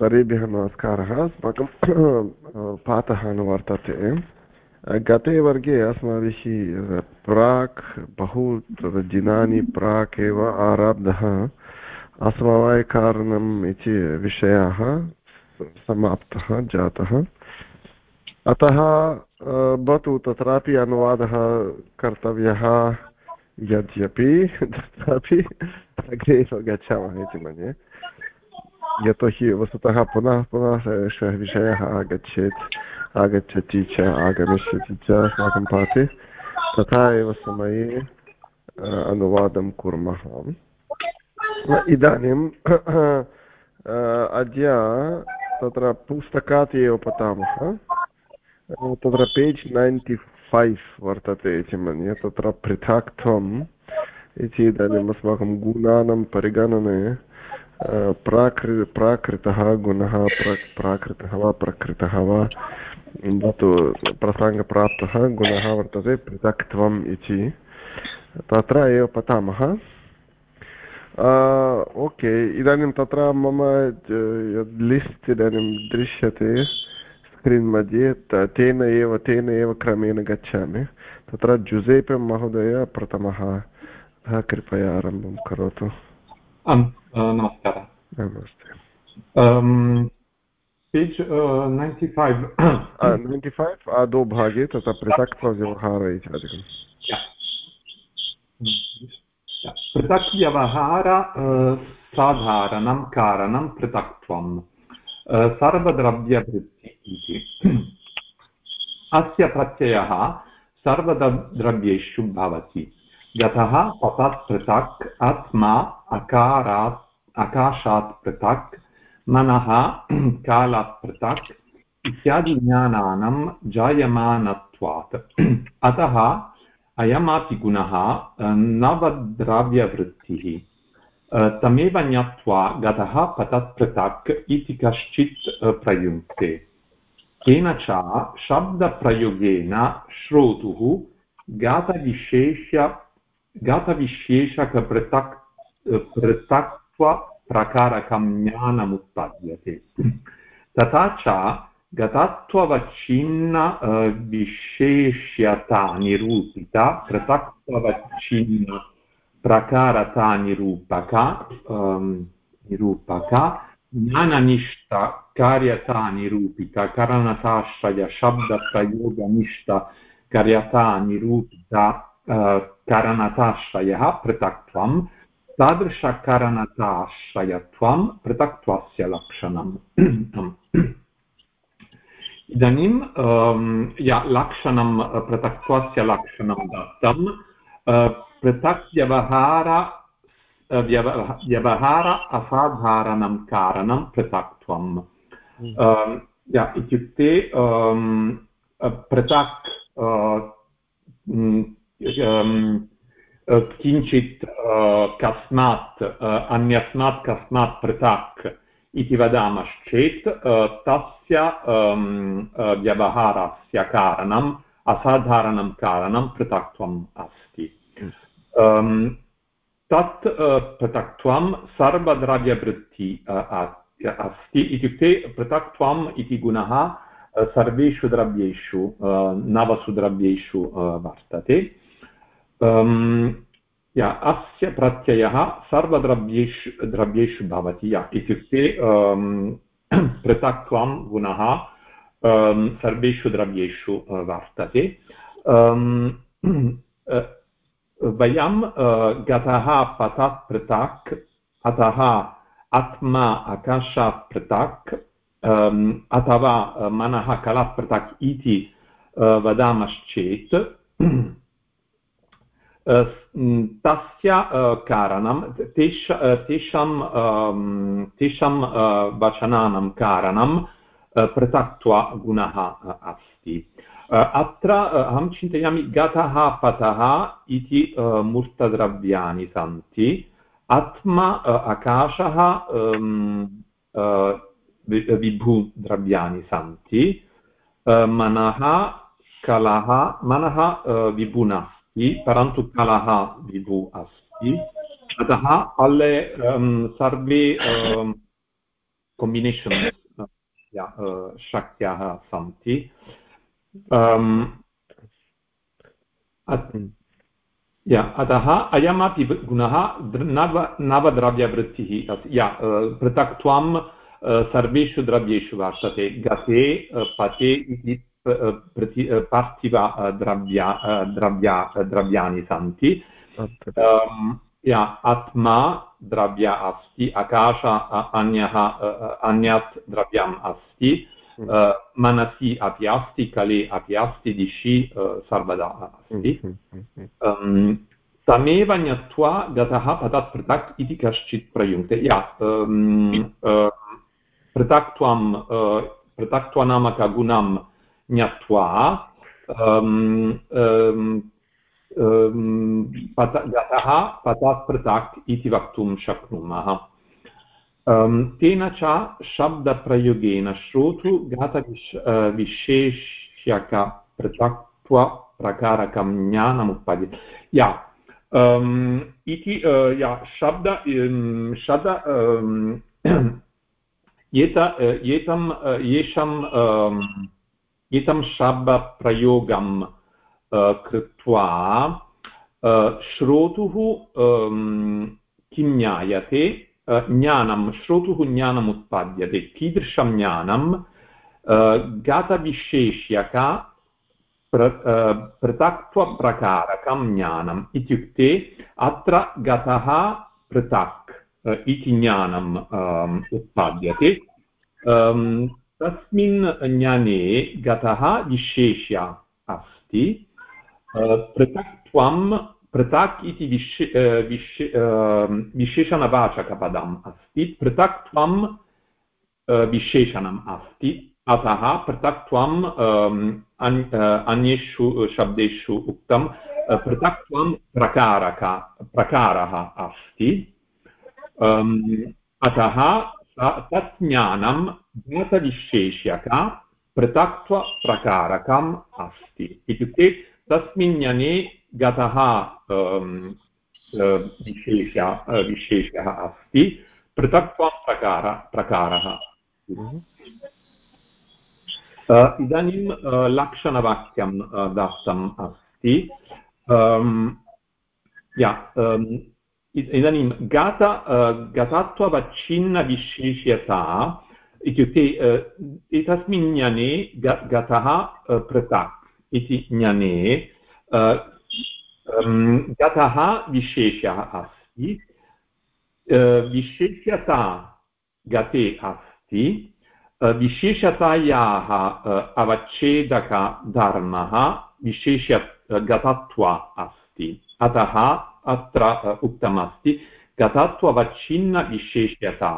सर्वेभ्यः नमस्कारः। अस्माकं पाठः अनुवर्तते। गते वर्गे अस्माभिः प्राक् बहु दिनानि प्राक् एव आरब्धः। असमवायकारणम् इति विषयः समाप्तः, जातः। अतः भवतु तत्रापि अनुवादः कर्तव्यः यद्यपि, तत्रापि अग्रे गच्छामः इति मन्ये। यतोहि वस्तुतः पुनः पुनः एषः विषयः आगच्छेत् आगच्छति च आगमिष्यति च अस्माकं पाठे तथा एव समये अनुवादं कुर्मः इदानीं अद्य तत्र पुस्तकात् एव पठामः तत्र पेज् नैन्टि फैव् वर्तते इति मन्ये तत्र पृथक्त्वम् इति इदानीम् अस्माकं गुणानां परिगणने प्राकृ, प्राकृतः गुणः प्राकृतः वा प्रकृतः वा भवतु प्रसङ्गप्राप्तः गुणः वर्तते पृथक्त्वम् इति। तत्र एव पठामः। ओके, इदानीं तत्र मम यद् लिस्ट् इदानीं दृश्यते स्क्रीन् मध्ये तेन एव तेन एव क्रमेण गच्छामि। तत्र जुसेपे महोदय प्रथमः। कृपया आरम्भं करोतु। नमस्कारः नमस्ते page ninety five ninety five आदौ भागे तथा पृथक्त्वव्यवहार इत्यादिकं पृथक् व्यवहार साधारणं कारणं पृथक्त्वं सर्वद्रव्यवृत्ति इति अस्य प्रत्ययः सर्वद्रव्येषु भवति यतः पृथक् आत्मा अकारात्, आकाशात् पृथक्, मनः कालात् पृथक्, इत्यादि ज्ञानानां जायमानत्वात्। अतः अयमापि गुणः नवद्रव्यवृत्तिः तमेव ज्ञात्वा गतः पतत् पृथक् इति कश्चित् प्रयुङ्क्ते। तेन च शब्दप्रयोगेन श्रोतुः गातविशेष गातविशेषकपृथक् पृथक्त्व प्रकारकं ज्ञानमुत्पद्यते। तथा च गतत्ववच्छिन्न विशेष्यता निरूपिता पृथक्त्ववच्छिन्न प्रकारता निरूपक निरूपक, ज्ञाननिष्ठ, कार्यता निरूपित करणताश्रय शब्दप्रयोगनिष्ठ, कार्यता निरूपित करणताश्रयः पृथक्त्वं तादृशकरणताश्रयत्वं पृथक्त्वस्य लक्षणम् इदानीं या लक्षणं पृथक्त्वस्य लक्षणं दत्तं पृथक् व्यवहार व्यवहार असाधारणं कारणं पृथक्त्वं। इत्युक्ते पृथक् किञ्चित् कस्मात् अन्यस्मात् कस्मात् पृथक् इति वदामश्चेत् तस्य व्यवहारस्य कारणम् असाधारणं कारणं पृथक्त्वम् अस्ति तत् पृथक्त्वं सर्वद्रव्यवृत्ति अस्ति इत्युक्ते पृथक्त्वम् इति गुणः सर्वेषु द्रव्येषु नवसु द्रव्येषु वर्तते या अस्य प्रत्ययः सर्वद्रव्येषु, द्रव्येषु भवति, या इत्युक्ते पृथक्त्वं गुणः सर्वेषु द्रव्येषु वर्तते. वयं गतः पतत् पृथक्, अतः आत्मा आकाशात् पृथक् अथवा मनः कलात् पृथक् इति वदामश्चेत् तस्य कारणं तेष तेषां तेषां वचनानां कारणं पृथक्त्वगुणः अस्ति अत्र अहं चिन्तयामि गतः पतः इति मूर्तद्रव्याणि सन्ति आत्मा आकाशः विभुद्रव्याणि सन्ति मनः कलः मनः विभुना परन्तु कलः विभु अस्ति अतः अल्ले सर्वे या शक्याः सन्ति अतः अयमपि गुणः नव नवद्रव्यवृत्तिः या पृथक्त्वं सर्वेषु द्रव्येषु वर्तते गते पते इति पार्थिव द्रव्या द्रव्या द्रव्याणि सन्ति या आत्मा द्रव्य अस्ति आकाश अन्यः अन्यत् द्रव्यम् अस्ति मनसि अपि अस्ति कले अपि अस्ति दिशि सर्वदा अस्ति तमेव ज्ञात्वा गतः पतत् पृथक् इति कश्चित् प्रयुङ्क्ते या पृथक्त्वं पृथक्त्वनामकगुणं ज्ञात्वा गतः पतात् पृथक् इति वक्तुं शक्नुमः तेन च शब्दप्रयोगेन श्रोतु घातविश विशेष्यकपृथक्त्वप्रकारकं ज्ञानमुत्पद्य या इति या शब्द शब्द एत एतं येषां एतं शब्दप्रयोगं कृत्वा श्रोतुः किं ज्ञायते? ज्ञानं, श्रोतुः ज्ञानम् उत्पाद्यते। कीदृशं ज्ञानं? गातविशेष्यक, प्र पृथक्त्वप्रकारकं ज्ञानम् इत्युक्ते अत्र गतः पृथक् इति ज्ञानम् उत्पाद्यते। तस्मिन् ज्ञाने गतः विशेष्य अस्ति पृथक्त्वं पृथक् इति विशे विशे विशेषणवाचकपदम् अस्ति पृथक्त्वं विशेषणम् अस्ति, अतः पृथक्त्वम् अन्येषु शब्देषु उक्तं पृथक्त्वं प्रकारक, प्रकारः अस्ति अतः तत् ज्ञानं ज्ञातविशेष्यक पृथक्त्वप्रकारकम् अस्ति। इत्युक्ते तस्मिन् ज्ञाने गतः विशेष विशेषः अस्ति। पृथक्त्वं प्रकार, प्रकारः। इदानीं लक्षणवाक्यं दत्तम् अस्ति। इदानीं गत गतत्ववच्छिन्नविशेष्यता इत्युक्ते एतस्मिन् ज्ञाने गतः पृथक् इति ज्ञाने गतः विशेषः अस्ति विशेष्यता गते अस्ति विशेषतायाः अवच्छेदकधर्मः विशेष गतत्व अस्ति। अतः अत्र उक्तमस्ति गतत्ववच्छिन्नविशेष्यता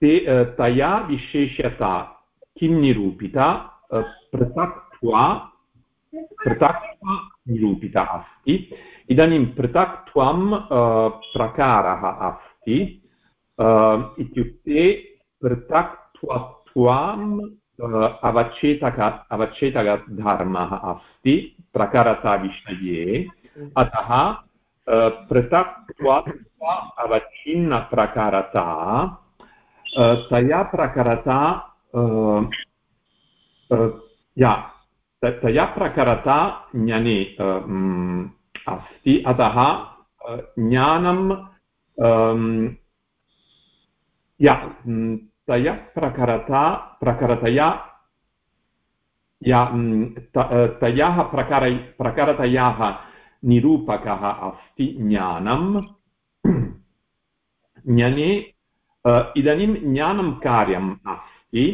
ते तया विशेष्यता किं निरूपिता? पृथक्त्वा पृथक्त्वा निरूपिता अस्ति। इदानीं पृथक्त्वं प्रकारः अस्ति। इत्युक्ते पृथक्त्वत्वम् अवच्छेदक, अवच्छेदकधर्मः अस्ति प्रकारताविषये। अतः पृथक्त्वा अवच्छिन्नप्रकारता तया प्रकारता या तया प्रकारता ज्ञाने अस्ति अतः ज्ञानं या तया प्रकारता प्रकारतया या तयाः प्रकार प्रकारतयाः निरूपकः अस्ति ज्ञानं ज्ञाने इदानीं ज्ञानं कार्यम् अस्ति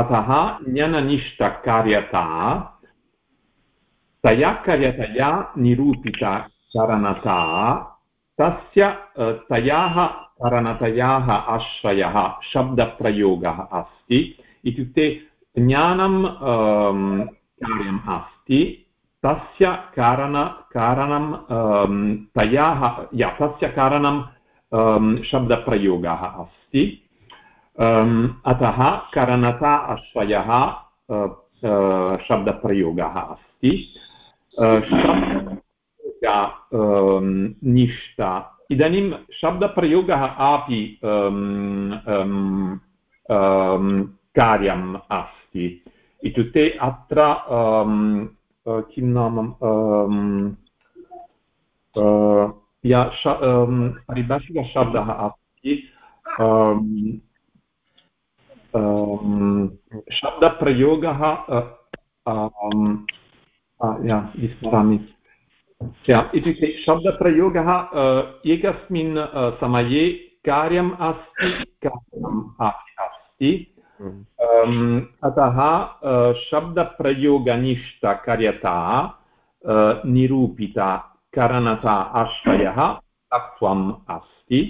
अतः ज्ञाननिष्ठकार्यता तया कार्यतया निरूपिता कारणता तस्य तयाः कारणतयाः आश्रयः, शब्दप्रयोगः अस्ति। इत्युक्ते ज्ञानं कार्यम् अस्ति, तस्य कारण, कारणं तयाः, या, तस्य कारणं शब्दप्रयोगः अस्ति अतः करणता आश्रयः शब्दप्रयोगः अस्ति निष्ठा इदानीं शब्दप्रयोगः अपि कार्यम् अस्ति इत्युक्ते अत्र किं नाम या परिभाषिकशब्दः अस्ति शब्दप्रयोगः विस्मरामि इत्युक्ते शब्दप्रयोगः एकस्मिन् समये कार्यम् अस्ति कार्यम् अस्ति। अतः शब्दप्रयोगनिष्ठकार्यता निरूपिता करणता आश्रयः तत्त्वम् अस्ति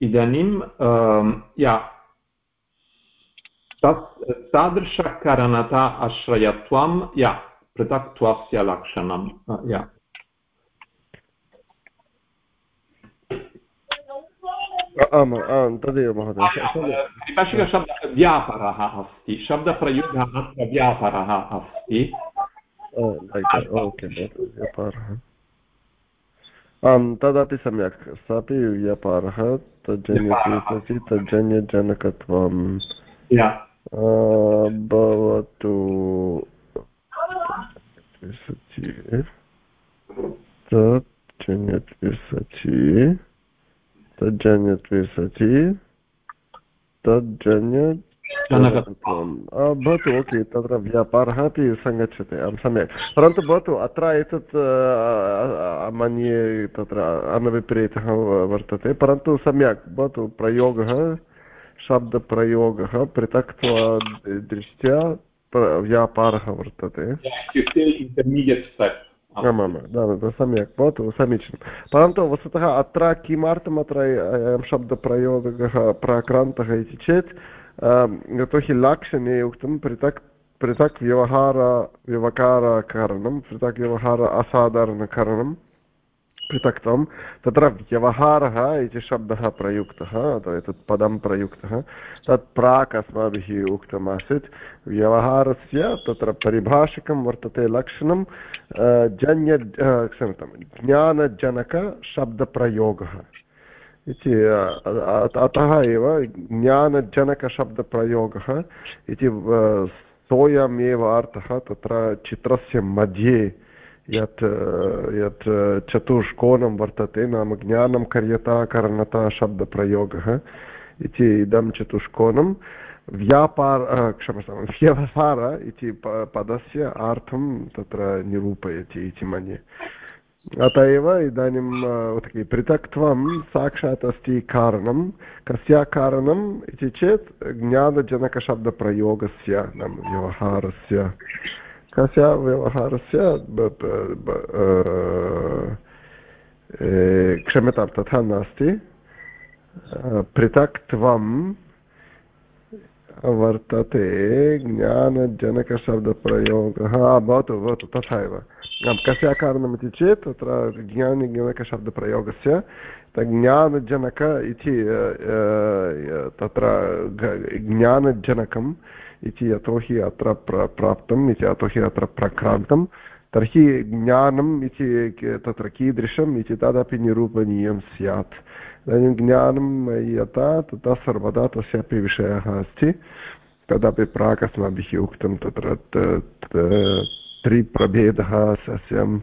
इदानीं या तत् तादृशकरणता आश्रयत्वं या पृथक्त्वस्य लक्षणं या आम् आम् तदेव महोदय शब्दः व्यापारः अस्ति शब्दप्रयोगः व्यापारः अस्ति ओके व्यापारः आम् तदपि सम्यक् सापि व्यापारः तज्जन्यति तज्जन्यजनकत्वं भवतु तज्जन्यत्वे सचि तज्जन्यत्वे सचि तज्जन्य भवतु ओके तत्र व्यापारः अपि सङ्गच्छते सम्यक्। परन्तु भवतु अत्र एतत् मन्ये तत्र अनविपरीतः वर्तते परन्तु सम्यक् भवतु प्रयोगः शब्दप्रयोगः पृथक्त्वा दृष्ट्या व्यापारः वर्तते। आमां सम्यक् भवतु समीचीनं। परन्तु वस्तुतः अत्र किमर्थम् अत्र अयं शब्दप्रयोगः प्राक्रान्तः इति चेत् यतोहि लाक्षणे उक्तं पृथक् पृथक् व्यवहार व्यवकारकरणं पृथक् व्यवहार असाधारणकरणं पृथक्त्वं तत्र व्यवहारः इति शब्दः प्रयुक्तः एतत् पदं प्रयुक्तः तत् प्राक् अस्माभिः उक्तमासीत् व्यवहारस्य तत्र परिभाषिकं वर्तते लक्षणं जन्य क्षम्यतां ज्ञानजनकशब्दप्रयोगः इति अतः एव ज्ञानजनकशब्दप्रयोगः इति सोऽयमेव अर्थः तत्र चित्रस्य मध्ये यत् यत् चतुष्कोणं वर्तते नाम ज्ञानं कर्यता करणता शब्दप्रयोगः इति इदं चतुष्कोणं व्यापार क्षम्यतां व्यवहार इति पदस्य अर्थं तत्र निरूपयति इति मन्ये। अत एव इदानीं पृथक्त्वं साक्षात् अस्ति कारणं, कस्य कारणम् इति चेत् ज्ञानजनकशब्दप्रयोगस्य नाम व्यवहारस्य। कस्य व्यवहारस्य क्षम्यतां, तथा नास्ति। पृथक्त्वं वर्तते ज्ञानजनकशब्दप्रयोगः। भवतु भवतु, तथा एव। कस्य कारणमिति चेत् तत्र ज्ञानजनकशब्दप्रयोगस्य ज्ञानजनक इति तत्र ज्ञानजनकम् इति यतोहि अत्र प्र प्राप्तम् इति यतोहि अत्र प्रक्रान्तं तर्हि ज्ञानम् इति तत्र कीदृशम् इति तदपि निरूपणीयं स्यात् इदानीं ज्ञानं यथा तथा सर्वदा तस्यापि विषयः अस्ति तदपि प्राक् अस्माभिः उक्तं तत्र त्रिप्रभेदः सस्यम्,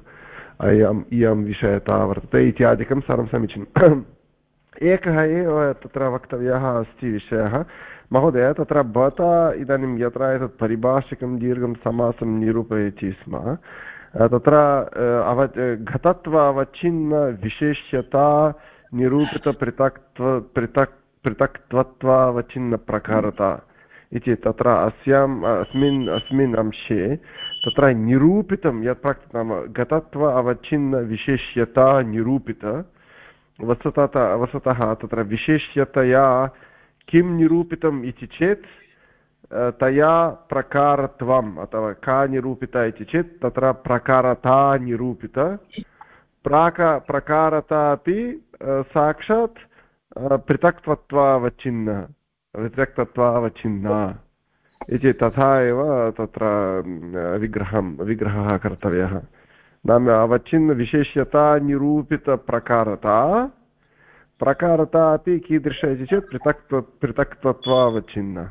अयम् इयं विषयता वर्तते इत्यादिकं सर्वं समीचीनम्। एकः एव तत्र वक्तव्यः अस्ति विषयः। महोदय, तत्र भवता इदानीं यत्र एतत् परिभाषिकं, दीर्घं समासं निरूपयति स्म। तत्र अव, घतत्व अवच्छिन्नविशेष्यता निरूपितपृथक्त्व पृथक् पृथक्त्वत्वावच्छिन्नप्रकारता इति तत्र अस्याम्, अस्मिन् अस्मिन् अंशे तत्र निरूपितं, यत् प्राक् नाम गतत्व अवच्छिन्नविशेष्यता निरूपित। वस्तुतः वस्तुतः तत्र विशेष्यतया किं निरूपितम् इति चेत् तया प्रकारत्वम्, अथवा का निरूपिता इति चेत्, तत्र प्रकारता निरूपित। प्राक प्रकारता अपि साक्षात् पृथक्त्वत्वावच्छिन्न पृथक्तत्वावच्छिन्ना इति तथा एव तत्र विग्रहं, विग्रहः कर्तव्यः। नाम अवच्छिन्नविशेष्यता निरूपितप्रकारता, प्रकारता अपि कीदृश इति चेत् पृथक् पृथक्तत्वावच्छिन्न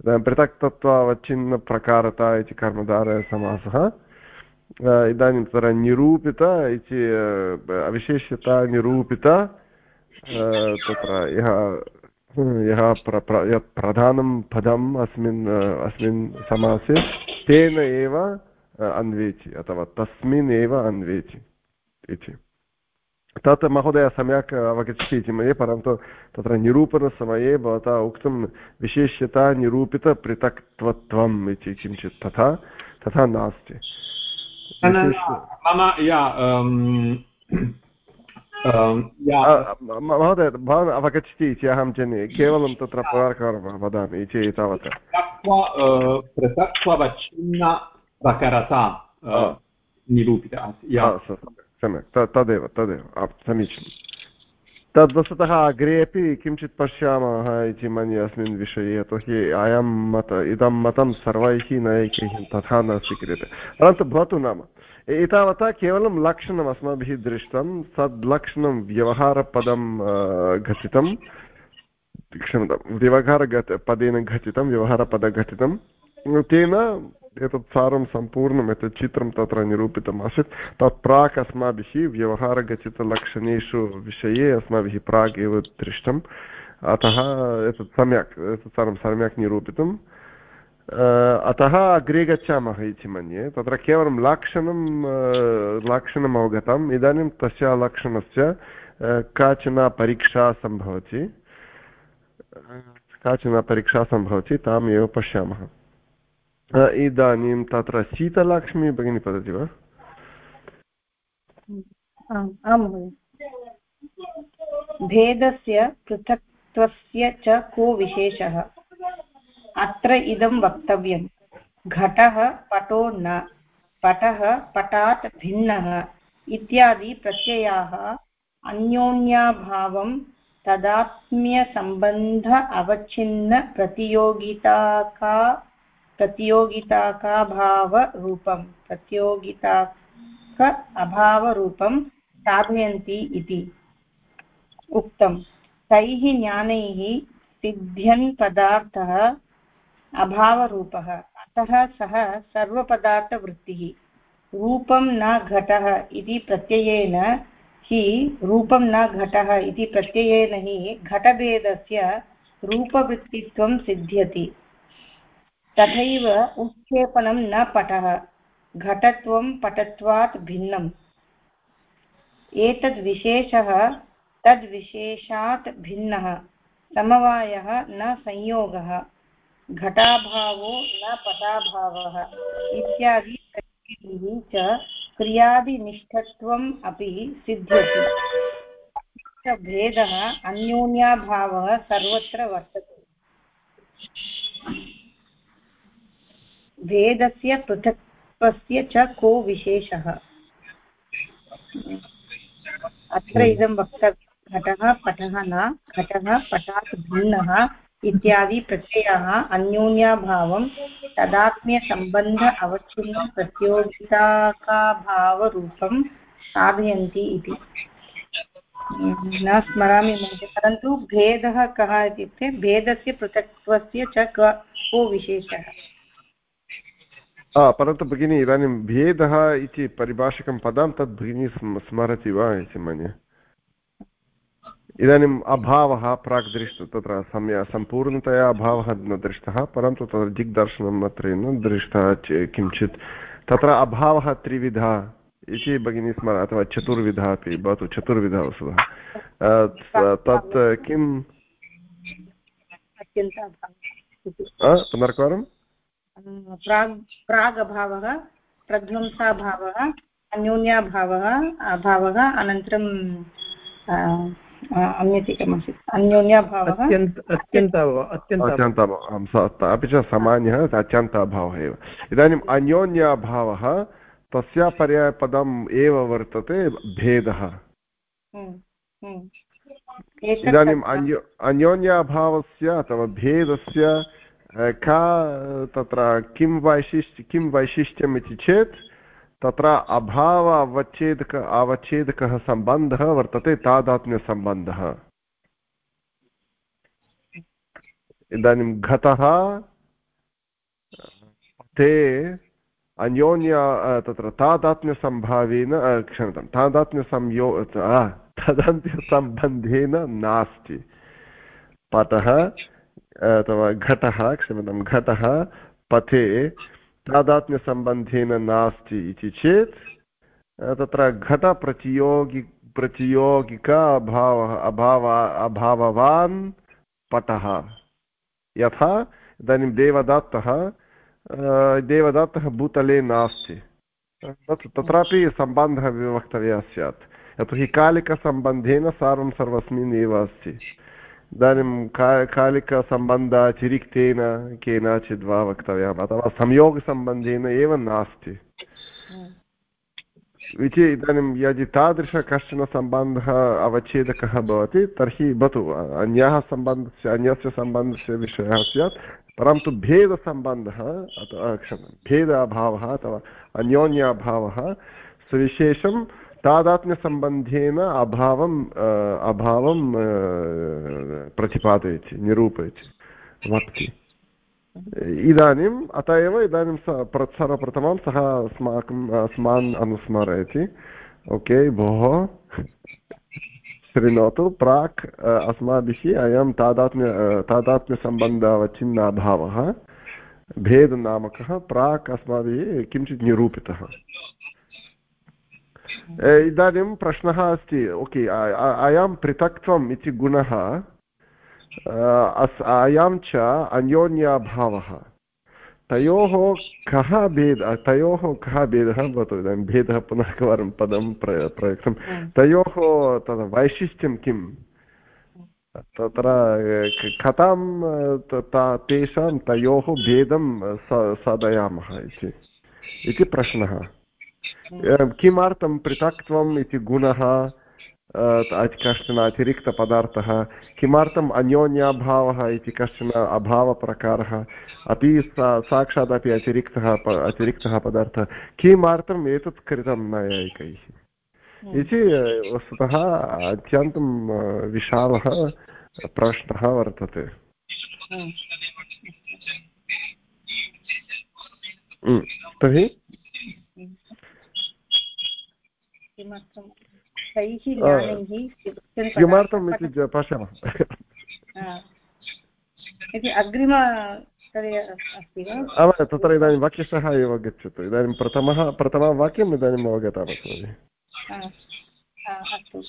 इदानीं पृथक्तत्वावच्छिन्नप्रकारता इति कर्मधारसमासः इदानीं तत्र निरूपित इति अविशेष्यता निरूपित तत्र यः यः यत् प्रधानं पदम् अस्मिन् अस्मिन् समासे तेन एव अन्वेचि अथवा तस्मिन् एव अन्वेचि इति। तत् महोदय सम्यक् अवगच्छति इति मन्ये परन्तु तत्र निरूपणसमये भवता उक्तं विशेष्यता निरूपितपृथक्त्वत्वम् इति किञ्चित् तथा तथा नास्ति। मम या महोदय भवान् अवगच्छति इति अहं जाने केवलं तत्र पुनर्कारं वदामि इति तावत् पृथक्त्ववच्छिन्न प्रकरता निरूपिता सम्यक्। तदेव तदेव। समीचीनं तद् वस्तुतः अग्रे अपि किञ्चित् पश्यामः इति मन्ये अस्मिन् विषये यतोहि अयं मत इदं मतं सर्वैः नैकैः तथा न स्वीक्रियते। परन्तु भवतु नाम। एतावता केवलं लक्षणम् अस्माभिः दृष्टं, तद् लक्षणं व्यवहारपदं घटितं, क्षम्यतां, व्यवहारगत, पदेन घटितं, व्यवहारपदघटितं, तेन एतत् सारं सम्पूर्णम्, एतत् चित्रं तत्र निरूपितम् आसीत्। तत् प्राक् अस्माभिः व्यवहारगचितलक्षणेषु विषये अस्माभिः प्राग् एव दृष्टम्। अतः एतत् सम्यक्, एतत् सर्वं सम्यक् निरूपितम्। अतः अग्रे गच्छामः इति मन्ये। तत्र केवलं लक्षणं लक्षणम् अवगतम्। इदानीं तस्य लक्षणस्य काचन परीक्षा सम्भवति। काचन परीक्षा सम्भवति ताम् एव पश्यामः इदानीं तत्र शीतलक्ष्मी भगिनी वदति वा? भेदस्य पृथक्त्वस्य च को विशेषः? अत्र इदं वक्तव्यं घटः पटो न, पटः पटात् भिन्नः इत्यादि प्रत्ययाः अन्योन्याभावं तदात्म्यसम्बन्ध अवच्छिन्न प्रतियोगिताका, प्रतियोगिताकाभावरूपं, प्रतियोगिताक अभावरूपं साधयन्ति इति। उक्तं। तैः ज्ञानैः सिद्ध्यन् पदार्थः अभावरूपः। अतः सः सर्वपदार्थवृत्तिः, रूपं न घटः इति प्रत्ययेन हि, रूपं न घटः इति प्रत्ययेन हि घटभेदस्य रूपवृत्तित्वं सिद्ध्यति। तथैव उत्क्षेपणं न पटः, घटत्वं पटत्वात् भिन्नम्। एतद्विशेषः तद्विशेषात् भिन्नः, समवायः न संयोगः। घटाभावो न पटाभावः इत्यादि च क्रियादिनिष्ठत्वम् अपि सिद्ध्यति। भेदः अन्योन्याभावः सर्वत्र वर्तते। भेदस्य पृथक्त्वस्य च को विशेषः? अत्र इदं वक्तव्यं। घटः पटः न, घटः पटात् भिन्नः इत्यादि प्रत्ययाः अन्योन्याभावं तदात्म्यसम्बन्ध अवच्छिन्न प्रतियोगिताकाभावरूपं साधयन्ति इति। न स्मरामि महोदय, परन्तु भेदः कः इत्युक्ते भेदस्य पृथक्त्वस्य च को विशेषः? परन्तु भगिनी, इदानीं भेदः इति परिभाषिकं पदं तद् भगिनी स्मरति वा इति मन्ये। इदानीम् अभावः प्राक् दृष्टः, तत्र सम्य, सम्पूर्णतया अभावः न दृष्टः, परन्तु तत्र दिग्दर्शनं मात्रेण दृष्टः किञ्चित्। तत्र अभावः त्रिविधा इति भगिनी स्मर, अथवा चतुर्विधा अपि, भवतु चतुर्विधा वस्तुतः तत् किं पुनर्कवारं प्राग् प्राग् प्रध्वंसाभावः, अन्योन्याभावः, अभावः अनन्तरं अन्यतिकमासीत् अन्योन्याभावः अपि च सामान्यः अत्यन्ताभावः एव। इदानीम् अन्योन्याभावः तस्य पर्यायपदम् एव वर्तते भेदः। हम्म, हम्म। इदानीम् अन्यो अन्योन्याभावस्य अथवा भेदस्य का तत्र किं वैशिष्ट्य किं वैशिष्ट्यम् इति चेत् तत्र अभाव अवच्छेदक अवच्छेदकः सम्बन्धः वर्तते, तादात्म्यसम्बन्धः। इदानीं घटः ते अन्योन्य तत्र तादात्म्यसम्भावेन क्षम्यतां, तादात्म्यसंयो तदन्त्यसम्बन्धेन नास्ति। पटः अथवा घटः, क्षम्यतां, घटः, पथे तादात्म्यसम्बन्धेन नास्ति इति चेत् तत्र घटप्रतियोगि, प्रतियोगिक अभावः, अभाव, अभाववान् पटः। यथा इदानीं देवदत्तः देवदत्तः भूतले नास्ति। तत्रापि सम्बन्धः वक्तव्यः स्यात्। यतोहि कालिकसम्बन्धेन सर्वं सर्वस्मिन् एव अस्ति। इदानीं का कालिकसम्बन्धातिरिक्तेन केनचित् वा वक्तव्यम्। अथवा संयोगसम्बन्धेन एव नास्ति। इति इदानीं यदि तादृश कश्चन सम्बन्धः अवच्छेदकः भवति तर्हि भवतु। अन्यः सम्बन्धस्य अन्यस्य सम्बन्धस्य विषयः स्यात्। परन्तु भेदसम्बन्धः अथवा क्षम्यतां भेद अभावः अथवा अन्योन्याभावः सुविशेषं तादात्म्यसम्बन्धेन अभावम् अभावं प्रतिपादयति, निरूपयति, वक्ति। इदानीम् अत एव इदानीं सर्वप्रथमं सः अस्माकम् अस्मान् अनुस्मरयति। ओके, भोः। शृणोतु प्राक् अस्माभिः अयं तादात्म्य तादात्म्यसम्बन्धावच्छिन्न अभावः भेदनामकः, प्राक् अस्माभिः किञ्चित् निरूपितः। इदानीं प्रश्नः अस्ति ओके अयं पृथक्त्वम् इति गुणः अयं च अन्योन्याभावः। तयोः कः भेद तयोः कः भेदः भवतु इदानीं भेदः पुनः एकवारं पदं प्र प्रयुक्तं। तयोः तद् वैशिष्ट्यं किम्? तत्र कथं तेषां तयोः भेदं साधयामः इति प्रश्नः। किमर्थं पृथक्त्वम् इति गुणः कश्चन अतिरिक्तपदार्थः किमर्थम् अन्योन्याभावः इति कश्चन अभावप्रकारः अपि साक्षादपि अतिरिक्तः अतिरिक्तः पदार्थः किमर्थम् एतत् कृतं नैयायिकैः इति वस्तुतः अत्यन्तं विशालः प्रश्नः वर्तते तर्हि किमर्थं? ज्ञानैः किमर्थम् इति पश्यामः। इति अग्रिम तत्र इदानीं वाक्यशः एव गच्छतु। इदानीं प्रथमः प्रथमं वाक्यम् इदानीम् अवगतमस्ति अस्तु।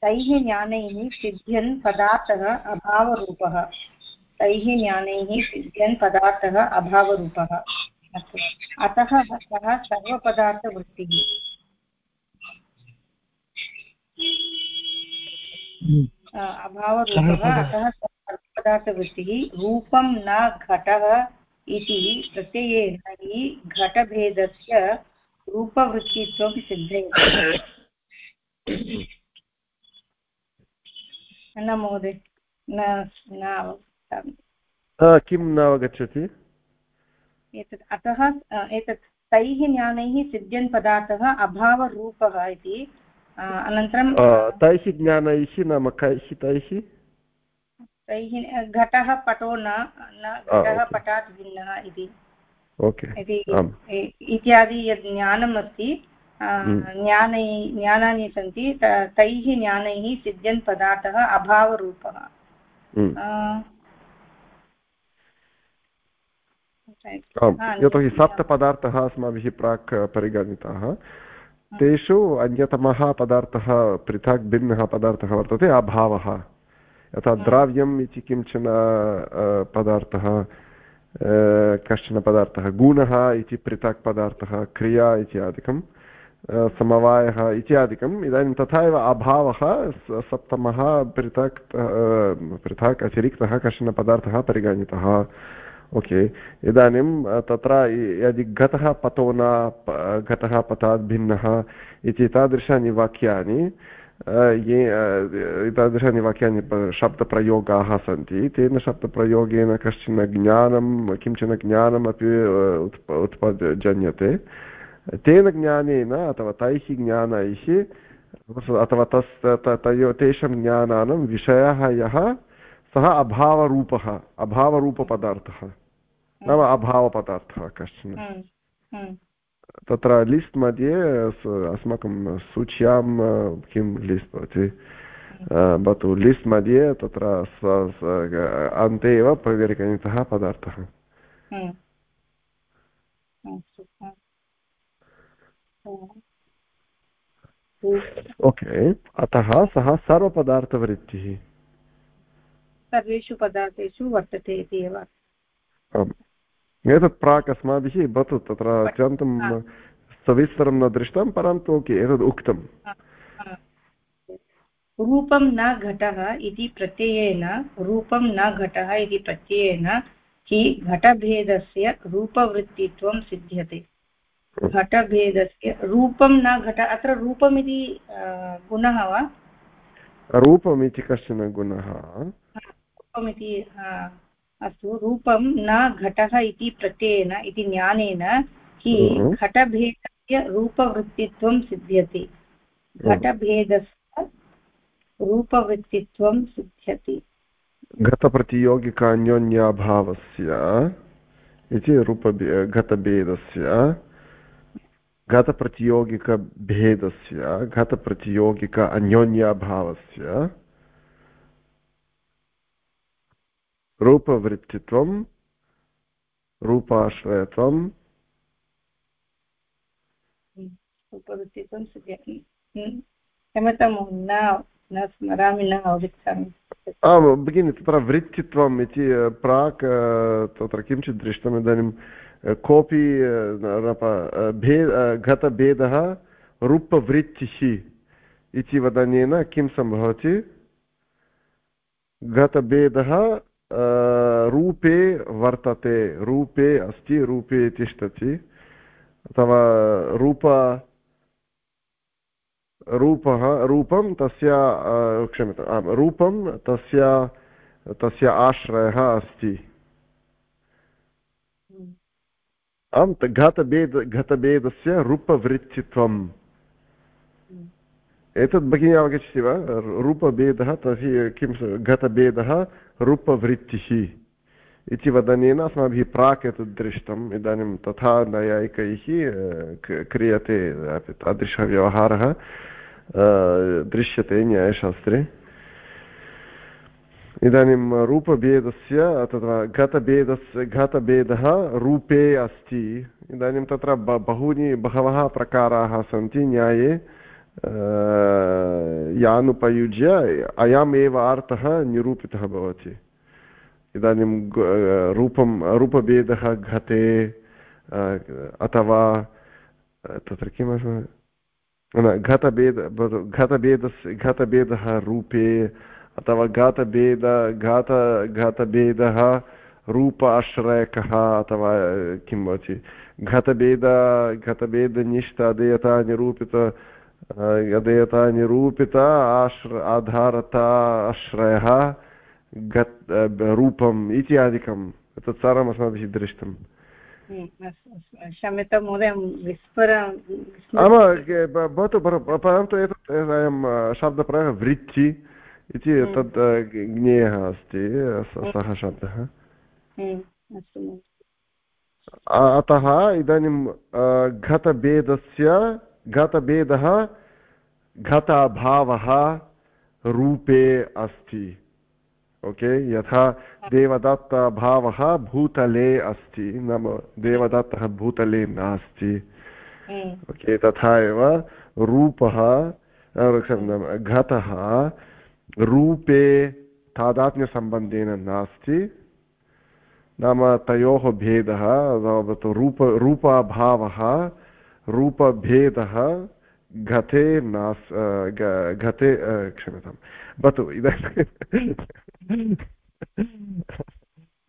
तैः ज्ञानैः सिद्ध्यन् पदार्थः अभावरूपः। तैः ज्ञानैः सिद्ध्यन् पदार्थः अभावरूपः। अतः सः सर्वपदार्थवृत्तिः। अभावरूपः अतः पदार्थवृत्तिः रूपं न घटः इति प्रत्ययेन हि घटभेदस्य रूपवृत्तित्वं सिद्धयति न महोदय न किं न अवगच्छति? एतत् अतः एतत् तैः ज्ञानैः सिद्ध्यन् पदार्थः अभावरूपः इति अनन्तरं तैः ज्ञानैः नाम कैः तैः तैः घटः पटो न घटः पटात् भिन्नः इति इत्यादि यद् ज्ञानम् अस्ति ज्ञानै ज्ञानानि सन्ति तैः ज्ञानैः सिद्ध्यन् पदार्थः अभावरूपः यतोहि सप्तपदार्थः अस्माभिः प्राक् परिगणिताः तेषु अन्यतमः पदार्थः पृथक् भिन्नः पदार्थः वर्तते अभावः। यथा द्राव्यम् इति किंचन पदार्थः कश्चन पदार्थः गुणः इति पृथक् पदार्थः क्रिया इत्यादिकं समवायः इत्यादिकम् इदानीं तथा एव अभावः सप्तमः पृथक् पृथक् अतिरिक्तः कश्चन पदार्थः परिगणितः। ओके। इदानीं तत्र यदि गतः पतो न गतः पतात् भिन्नः इति तादृशानि वाक्यानि ये एतादृशानि वाक्यानि शब्दप्रयोगाः सन्ति, तेन शब्दप्रयोगेन कश्चन ज्ञानं, किंचन ज्ञानमपि उत्प, उत्पजन्यते। तेन ज्ञानेन अथवा तैः ज्ञानैः, अथवा तस् तयो, तेषां ज्ञानानां विषयः यः सः अभावरूपः अभावरूपपदार्थः। नाम अभावपदार्थः कश्चन। हम्म, हम्म। तत्र लिस्ट् मध्ये अस्माकं सूच्यां किं लिस्ट् भवति? भवतु लिस्ट् मध्ये तत्र अन्ते एव परिगणितः पदार्थः। हम्म। ओके। अतः सः सर्वपदार्थवृत्तिः। सर्वेषु पदार्थेषु वर्तते इति एव। एतत् प्राक् अस्माभिः भवतु तत्र अत्यन्तं सविस्तरं न दृष्टं परन्तु ओके एतद् उक्तं रूपं न घटः इति प्रत्ययेन रूपं न घटः इति प्रत्ययेन हि घटभेदस्य रूपवृत्तित्वं सिद्ध्यते। घटभेदस्य रूपं न घट अत्र रूपम् इति गुणः वा? रूपम् इति कश्चन गुणः? रूपमिति अस्तु रूपं न घटः इति प्रत्ययेन इति ज्ञानेन हि घटभेदस्य रूपवृत्तित्वं सिद्ध्यति। घटभेदस्य रूपवृत्तित्वं सिद्ध्यति। घटप्रतियोगिकान्योन्याभावस्य इति रूप घटभेदस्य घटप्रतियोगिकभेदस्य घटप्रतियोगिक अन्योन्याभावस्य रूपवृत्तित्वं रूपाश्रयत्वं रूपवृत्तित्वं क्षम्यतां न स्मरामि न अवगच्छामि आम् भगिनि तत्र वृत्तित्वम् इति प्राक् तत्र किञ्चित् दृष्टम् इदानीं कोऽपि गतभेदः रूपवृत्तिः इति वदनेन किं सम्भवति गतभेदः रूपे वर्तते रूपे अस्ति रूपे तिष्ठति अथवा रूप रूपः रूपं तस्य क्षम्यताम् आम् रूपं तस्य तस्य आश्रयः अस्ति आम् घतभेद घतभेदस्य रूपवृत्तित्वम् एतत् भगिनी अवगच्छति वा? रूपभेदः, तर्हि किं घतभेदः रूपवृत्तिः इति वदनेन अस्माभिः प्राक् एतत् दृष्टम्। इदानीं तथा नैयायिकैः क्रियते तादृशः व्यवहारः दृश्यते न्यायशास्त्रे। इदानीं रूपभेदस्य, तत्र घतभेदस्य घतभेदः रूपे अस्ति। इदानीं तत्र बहूनि बहवः प्रकाराः सन्ति न्याये। यानुपयुज्य अयमेव अर्थः निरूपितः भवति इदानीं रूपं रूपभेदः घटे अथवा तत्र किम् घतभेद घतभेदस्य घतभेदः रूपे अथवा घातभेद घात घातभेदः रूप आश्रयकः अथवा किं भवति घतभेद घतभेदनिष्ठ अधेयता निरूपित अधेयता निरूपित आश्र आधारता आश्रयः गत् रूपम् इत्यादिकं तत् सर्वम् अस्माभिः दृष्टम्। क्षम्यतां महोदय विस्मर भवतु परन्तु एतत् अयं शब्दप्रयोगः वृत्ति इति। तत् ज्ञेयः अस्ति सः शब्दः। अतः इदानीं घतभेदस्य घतभेदः घताभावः रूपे अस्ति। ओके? यथा देवदत्तभावः भूतले अस्ति। नाम देवदत्तः भूतले नास्ति। हम्म। ओके? तथा एव रूपः घतः रूपे तादात्म्यसम्बन्धेन नास्ति। नाम तयोः भेदः रूप रूपाभावः रूपभेदः घते नास् घते क्षम्यतां भवतु, इदानीं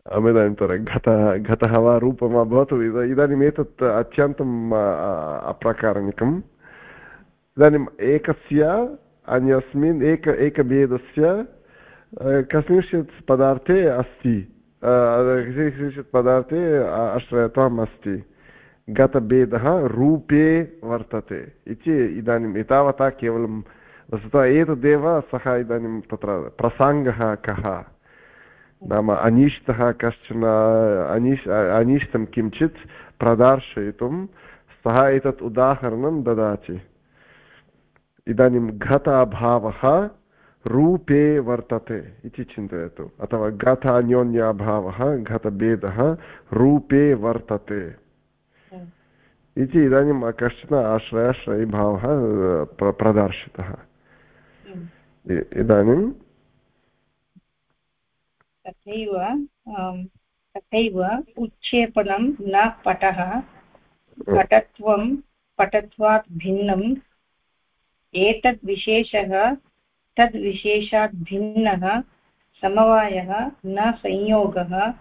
इदानीं तत्र घतः घतः वा रूपं वा भवतु इदानीम् एतत् अत्यन्तम् अप्रकारणिकम् इदानीम् एकस्य, अन्यस्मिन्, एक, एकभेदस्य कस्मिंश्चित् पदार्थे अस्ति कस्मिंश्चित् पदार्थे आश्रयत्वम् अस्ति। गतभेदः रूपे वर्तते इति इदानीम् एतावता केवलं वस्तुतः एतदेव सः इदानीं तत्र प्रसङ्गः कः? नाम अनिष्टः कश्चन, अनिष्, अनिष्टं किञ्चित् प्रदर्शयितुं सः एतत् उदाहरणं ददाति। इदानीं घट रूपे वर्तते इति चिन्तयतु। अथवा घट अन्योन्याभावः घटभेदः रूपे वर्तते। इति इदानीं कश्चन आश्रयाश्रयीभावः प्रदर्शितः। इदानीं? तथैव तथैव उत्क्षेपणं न पटः। पटत्वं पटत्वात् भिन्नम्। एतद् विशेषः तद्विशेषात् भिन्नः। समवायः न संयोगः।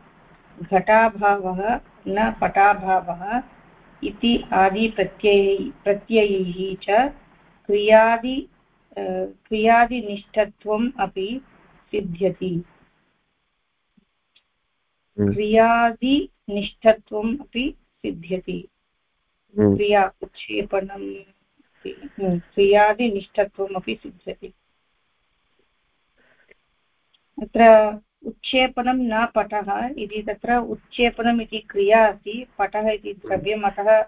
घटाभावः न पटाभावः। इति आदिप्रत्ययै प्रत्ययैः च क्रियादि क्रियादिनिष्ठत्वम् अपि सिद्ध्यति हम्म। क्रियादिनिष्ठत्वम् अपि सिद्ध्यति हम्म। क्रिया उत्क्षेपणं हम्म, क्रियादिनिष्ठत्वम् सिद्ध्यति अत्र उत्क्षेपणं न पटः इति तत्र उत्क्षेपणम् इति क्रिया अस्ति पटः इति द्रव्यम् अतः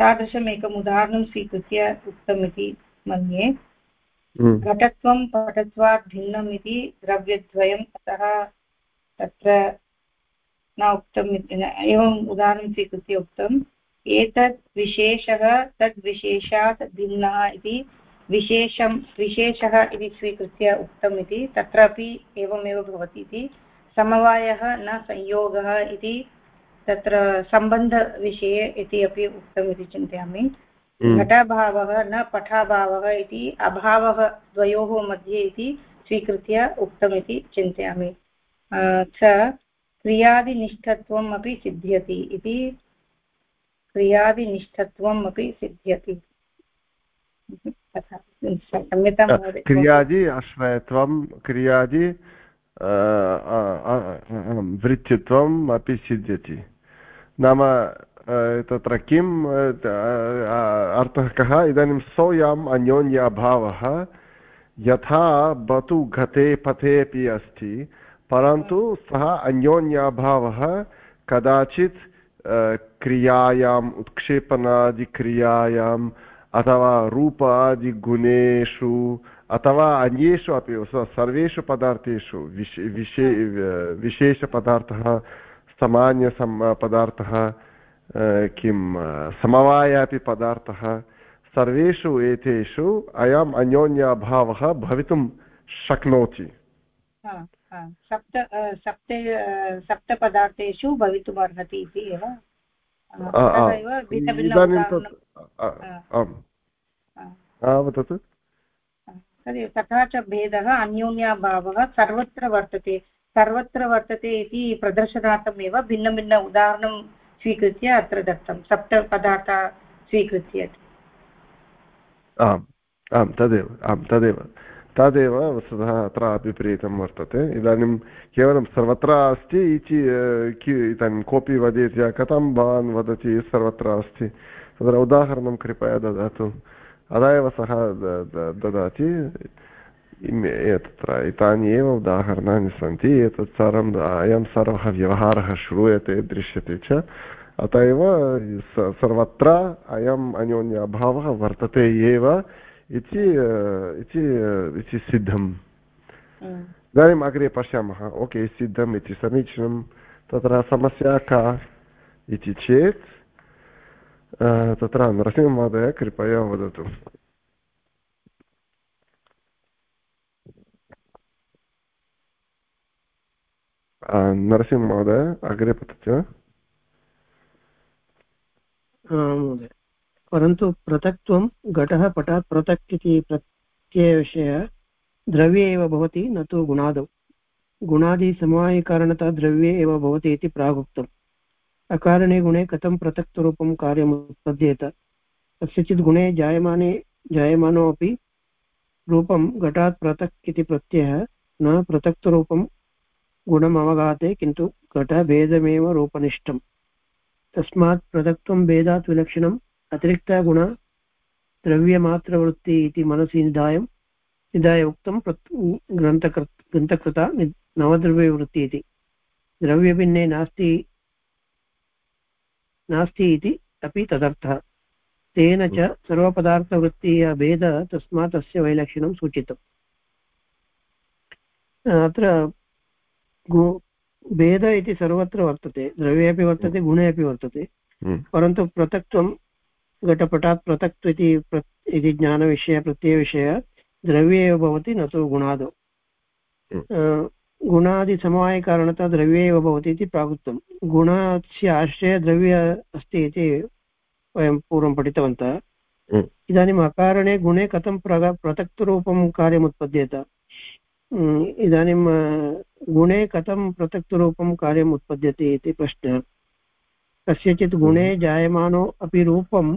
तादृशम् एकम् उदाहरणं स्वीकृत्य उक्तम् इति मन्ये हम्म। घटत्वं पटत्वात् भिन्नम् इति द्रव्यद्वयम् अतः तत्र न उक्तम् एवम् उदाहरणं स्वीकृत्य उक्तम् एतद् विशेषः तद् विशेषात् भिन्नः इति विशेषं विशेषः इति स्वीकृत्य उक्तम् इति तत्रापि एवमेव भवति इति समवायः न संयोगः इति तत्र सम्बन्धविषये इति अपि उक्तम् इति चिन्तयामि। हम्म। घटाभावः न पठाभावः इति अभावः द्वयोः मध्ये इति स्वीकृत्य उक्तमिति चिन्तयामि। च क्रियादिनिष्ठत्वम् अपि सिद्ध्यति इति। क्रियादिनिष्ठत्वम् अपि सिद्ध्यति। क्रियादि आश्रयत्वं क्रियादि वृत्तित्वम् अपि सिद्ध्यति। नाम तत्र किम् अर्थः कः? इदानीं सोऽयम् अन्योन्याभावः, यथा बतु घते पथे अपि अस्ति, परन्तु सः अन्योन्याभावः कदाचित् क्रियायाम्, उत्क्षेपणादिक्रियायाम् अथवा रूपादिगुणेषु, अथवा अन्येषु अपि सर्वेषु पदार्थेषु विशे विशे विशेषपदार्थः, सामान्यसम् पदार्थः किं समवाय अपि पदार्थः, सर्वेषु एतेषु अयम् अन्योन्याभावः भवितुं शक्नोति। सप्त सप्त सप्तपदार्थेषु भवितुम् अर्हति इति एव इदानीं वदतु। तथा च भेदः अन्योन्याभावः सर्वत्र वर्तते। सर्वत्र वर्तते इति प्रदर्शनार्थमेव भिन्नभिन्न उदाहरणं स्वीकृत्य अत्र दत्तं। सप्तपदार्थाः स्वीकृत्य। आम्। आं तदेव। आं तदेव। तदेव वस्तुतः अत्र विपरीतं वर्तते. इदानीं केवलं सर्वत्र अस्ति, इति इदानीं कोऽपि वदति कथं भवान् वदति, सर्वत्र अस्ति. तत्र उदाहरणं कृपया ददातु. अतः एव सः ददाति. तत्र एतानि एव उदाहरणानि सन्ति. एतत् सर्वम् अयं सर्वः व्यवहारः श्रूयते, दृश्यते च. अत एव सर्वत्र अयम् अन्योन्याभावः वर्तते एव. इति सिद्धम् इदानीम् अग्रे पश्यामः। ओके सिद्धम् इति समीचीनं। तत्र समस्या का इति चेत् तत्र नरसिंहमहोदय कृपया वदतु। नरसिंहमहोदय अग्रे पतति। वा महोदय। परन्तु पृथक्त्वं घटः पटात् पृथक् इति प्रत्ययविषयः द्रव्ये एव भवति, न तु गुणादौ। गुणादिसमवायिकारणतः द्रव्ये एव भवति इति प्रागुक्तम्। अकारणे गुणे कथं पृथक्तरूपं कार्यम् उत्पद्येत? कस्यचित् गुणे जायमाने जायमानोऽपि रूपं घटात् पृथक् इति प्रत्ययः न पृथक्तरूपं गुणम् अवगाते किन्तु घटभेदमेव रूपनिष्ठम्। तस्मात् पृथक्त्वं भेदात् विलक्षणम् अतिरिक्तगुण द्रव्यमात्रवृत्ति इति मनसि निधाय निधाय उक्तं ग्रन्थकृत् ग्रन्थकृता नवद्रव्यवृत्ति इति। द्रव्यभिन्ने नास्ति नास्ति इति अपि तदर्थः। तेन च सर्वपदार्थवृत्तीय भेद तस्मात् तस्य वैलक्षण्यं सूचितम् अत्र भेद इति सर्वत्र वर्तते। द्रव्ये अपि वर्तते गुणे अपि वर्तते। हम्म। परन्तु पृथक्त्वं घटपटात् पृथक् इति इति ज्ञानविषय प्रत्ययविषय द्रव्ये एव भवति न तु गुणादौ। हम्म। गुणादिसमवायकारणतः द्रव्ये एव भवति इति प्रागुक्तं गुणस्य आश्रय द्रव्य अस्ति इति वयं पूर्वं पठितवन्तः। हम्म। इदानीम् अकारणे गुणे कथं प्रग पृथक्तरूपं कार्यम् उत्पद्येत? हम्म, इदानीं गुणे कथं पृथक्तरूपं कार्यम् उत्पद्यते इति प्रश्नः। कस्यचित् गुणे हम्म। जायमानो अपि रूपं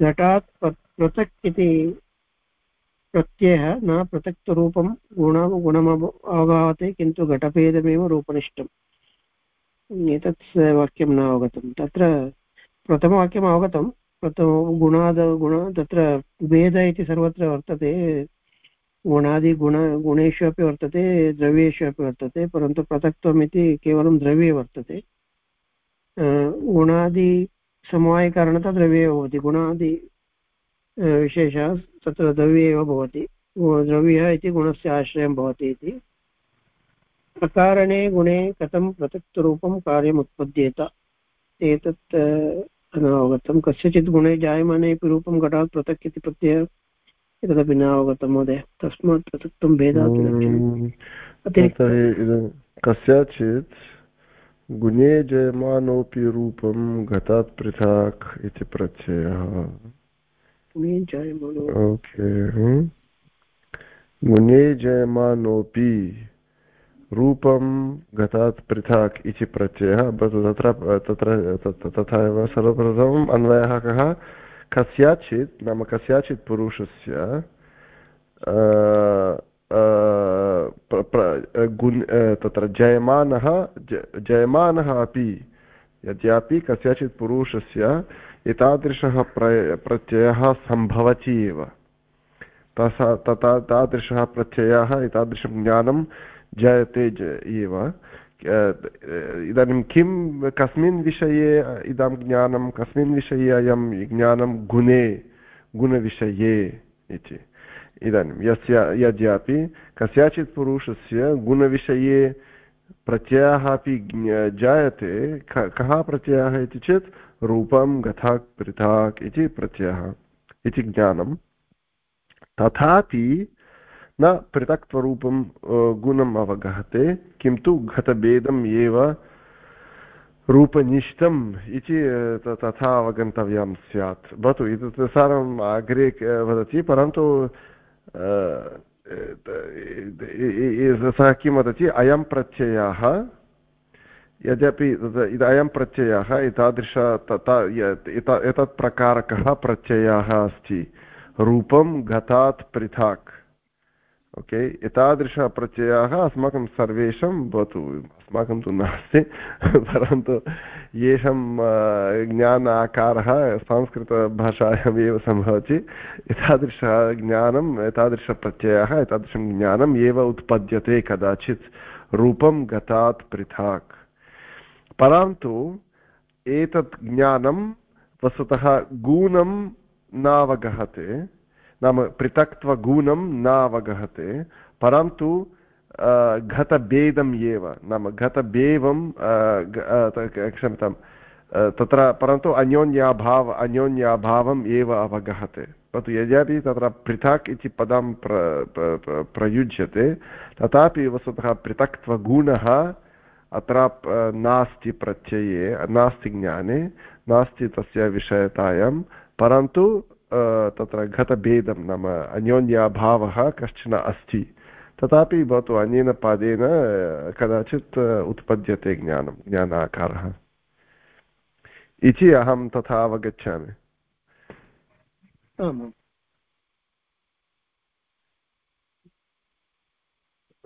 घटात् पृथक् इति प्रत्ययः न पृथक्तरूपं गुण गुणम् अवगाहते किन्तु घटभेदमेव रूपनिष्ठम्। एतत् वाक्यं न अवगतं। तत्र प्रथमवाक्यम् अवगतं प्रथम गुणाद गुण तत्र भेद इति सर्वत्र वर्तते गुणादिगुण गुणेषु अपि वर्तते द्रव्येषु अपि वर्तते परन्तु पृथक्त्वम् इति केवलं द्रव्ये वर्तते। गुणादिसमवायकारणतः द्रव्ये एव भवति गुणादि विशेषः तत्र द्रव्ये एव भवति द्रव्यः इति गुणस्य आश्रयं भवति इति अकारणे गुणे कथं पृथक्तरूपं कार्यम् उत्पद्येत एतत् अनावगतं कस्यचित् गुणे जायमानेपि रूपं घटात् पृथक् इति प्रत्ययः एतदपि न अवगतं महोदय तस्मात् पृथक्त्वं भेदात् हम्म। कस्यचित् गुणे जयमानोऽपि रूपं घटात् पृथक् इति प्रत्ययः ओके। गुणे जयमानोऽपि रूपं गतात् पृथक् इति प्रत्ययः तत्र तत्र तथा एव सर्वप्रथमम् अन्वयः कः कस्याचित् नाम कस्याचित् पुरुषस्य तत्र जयमानः जयमानः अपि, यद्यपि कस्याचित् पुरुषस्य एतादृशः प्र प्रत्ययः सम्भवति एव। तथा तथा, तादृशः प्रत्ययः, एतादृशं ज्ञानं जायते एव। इदानीं किं, कस्मिन् विषये इदं ज्ञानं, कस्मिन् विषये अयं ज्ञानं गुणे, गुणविषये इति। इदानीं यस्य, यद्यापि कस्याचित् पुरुषस्य गुणविषये प्रत्ययः अपि जायते कः प्रत्ययः इति चेत् रूपं गथाक् पृथाक् इति प्रत्ययः इति ज्ञानं। तथापि न पृथक्त्वरूपं गुणम् अवगहते, किन्तु घटभेदम् एव रूपनिष्ठम् इति तथा अवगन्तव्यं स्यात्। भवतु, एतत् सारम् अग्रे वदति, परन्तु सः किं वदति अयं प्रत्ययः यद्यपि अयं प्रत्ययः एतादृश तथा एतत् प्रकारकः प्रत्ययः अस्ति रूपं गतात् पृथक् ओके? एतादृशप्रत्ययाः अस्माकं सर्वेषां भवतु, अस्माकं तु नास्ति, परन्तु येषां ज्ञान आकारः संस्कृतभाषायाम् एव सम्भवति। एतादृशः ज्ञानम् एतादृशप्रत्ययः, एतादृशं ज्ञानम् एव उत्पद्यते कदाचित् रूपं गतात् पृथक्। परन्तु एतत् ज्ञानं वस्तुतः गुणं नावगहते। नाम पृथक्त्वगुणं न अवगहते परन्तु घतभेदम् एव, नाम घतभेवं क्षम्यतां तत्र, परन्तु अन्योन्याभाव, अन्योन्याभावम् एव अवगहते। परन्तु यद्यपि तत्र पृथक् इति पदं प्र प्रयुज्यते, तथापि वस्तुतः पृथक्त्वगुणः अत्र नास्ति प्रत्यये, नास्ति ज्ञाने, नास्ति तस्य विषयतायां, परन्तु तत्र घतभेदं नाम अन्योन्याभावः कश्चन अस्ति। तथापि भवतु अनेन पादेन कदाचित् उत्पद्यते ज्ञानं ज्ञानाकारः। इति अहं तथा अवगच्छामि।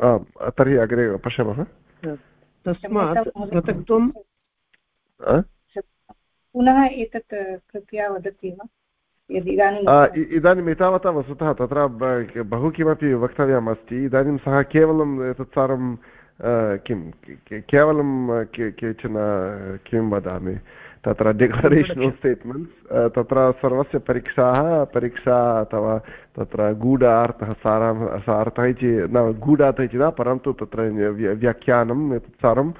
आम् तर्हि अग्रे पश्यामः। तस्मात् पृथक्त्वं पुनः एतत् कृपया वदति वा? इदानीम् एतावता वस्तुतः तत्र बहु किमपि वक्तव्यम् अस्ति इदानीं सः केवलं एतत् सर्वं किं केवलं केचन किं वदामि? तत्र डिक्लरेशनल् स्टेट्मेण्ट्स् तत्र सर्वस्य परीक्षाः, परीक्षा अथवा तत्र गूढार्थः सारः, सार्थः इति न, गूढार्थः इति न, परन्तु तत्र व्याख्यानम् एतत् सर्वम्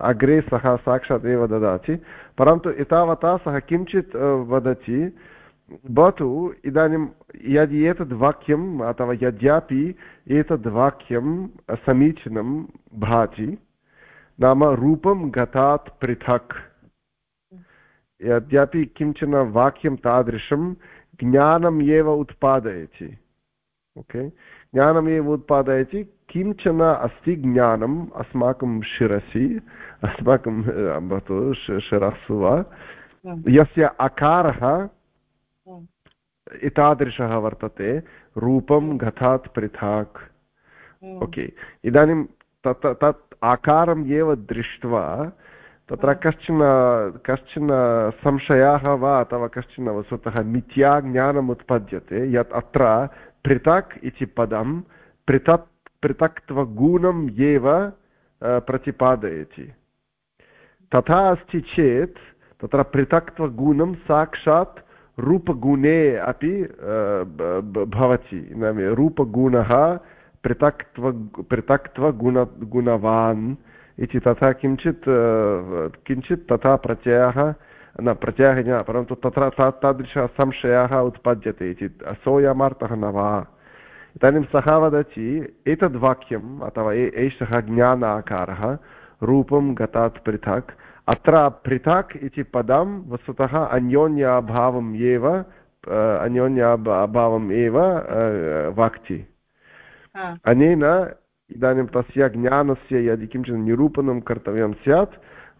अग्रे सः साक्षात् एव ददाति। परन्तु एतावता सः किञ्चित् वदति भवतु इदानीं यदि एतद् वाक्यम् अथवा यद्यपि एतद् वाक्यं समीचीनं भाति नाम रूपं गतात् पृथक्। यद्यपि किंचन वाक्यं तादृशं ज्ञानम् एव उत्पादयति ओके? ज्ञानमेव उत्पादयति किंचन अस्ति ज्ञानम् अस्माकं शिरसि अस्माकं भवतु शिरस्सु वा? यस्य अकारः एतादृशः वर्तते रूपं घटात् पृथक्। ओके इदानीं तत् तत् आकारम् एव दृष्ट्वा तत्र कश्चन कश्चन संशयाः वा अथवा कश्चन वस्तुतः मिथ्याज्ञानम् उत्पद्यते यत् अत्र पृथक् इति पदं पृथक् पृथक्त्वगुणम् एव प्रतिपादयति। तथा अस्ति चेत् तत्र पृथक्त्वगुणं साक्षात् रूपगुणे अपि भवति। रूपगुणः पृथक्त्व, पृथक्त्वगुण, गुणवान् इति तथा किञ्चित् किञ्चित् तथा प्रत्ययः, न प्रत्ययः न, परन्तु तत्र तादृशसंशयः उत्पद्यते इति। सोऽयमर्थः न वा? इदानीं सः वदति एतद् अथवा एषः ज्ञान आकारः रूपं गतात् पृथक् अत्र पृथक् इति पदं वस्तुतः अन्योन्याभावम् एव अन्योन्याभावम् एव वाक्ति अनेन इदानीं तस्य ज्ञानस्य यदि किञ्चित् निरूपणं कर्तव्यं स्यात्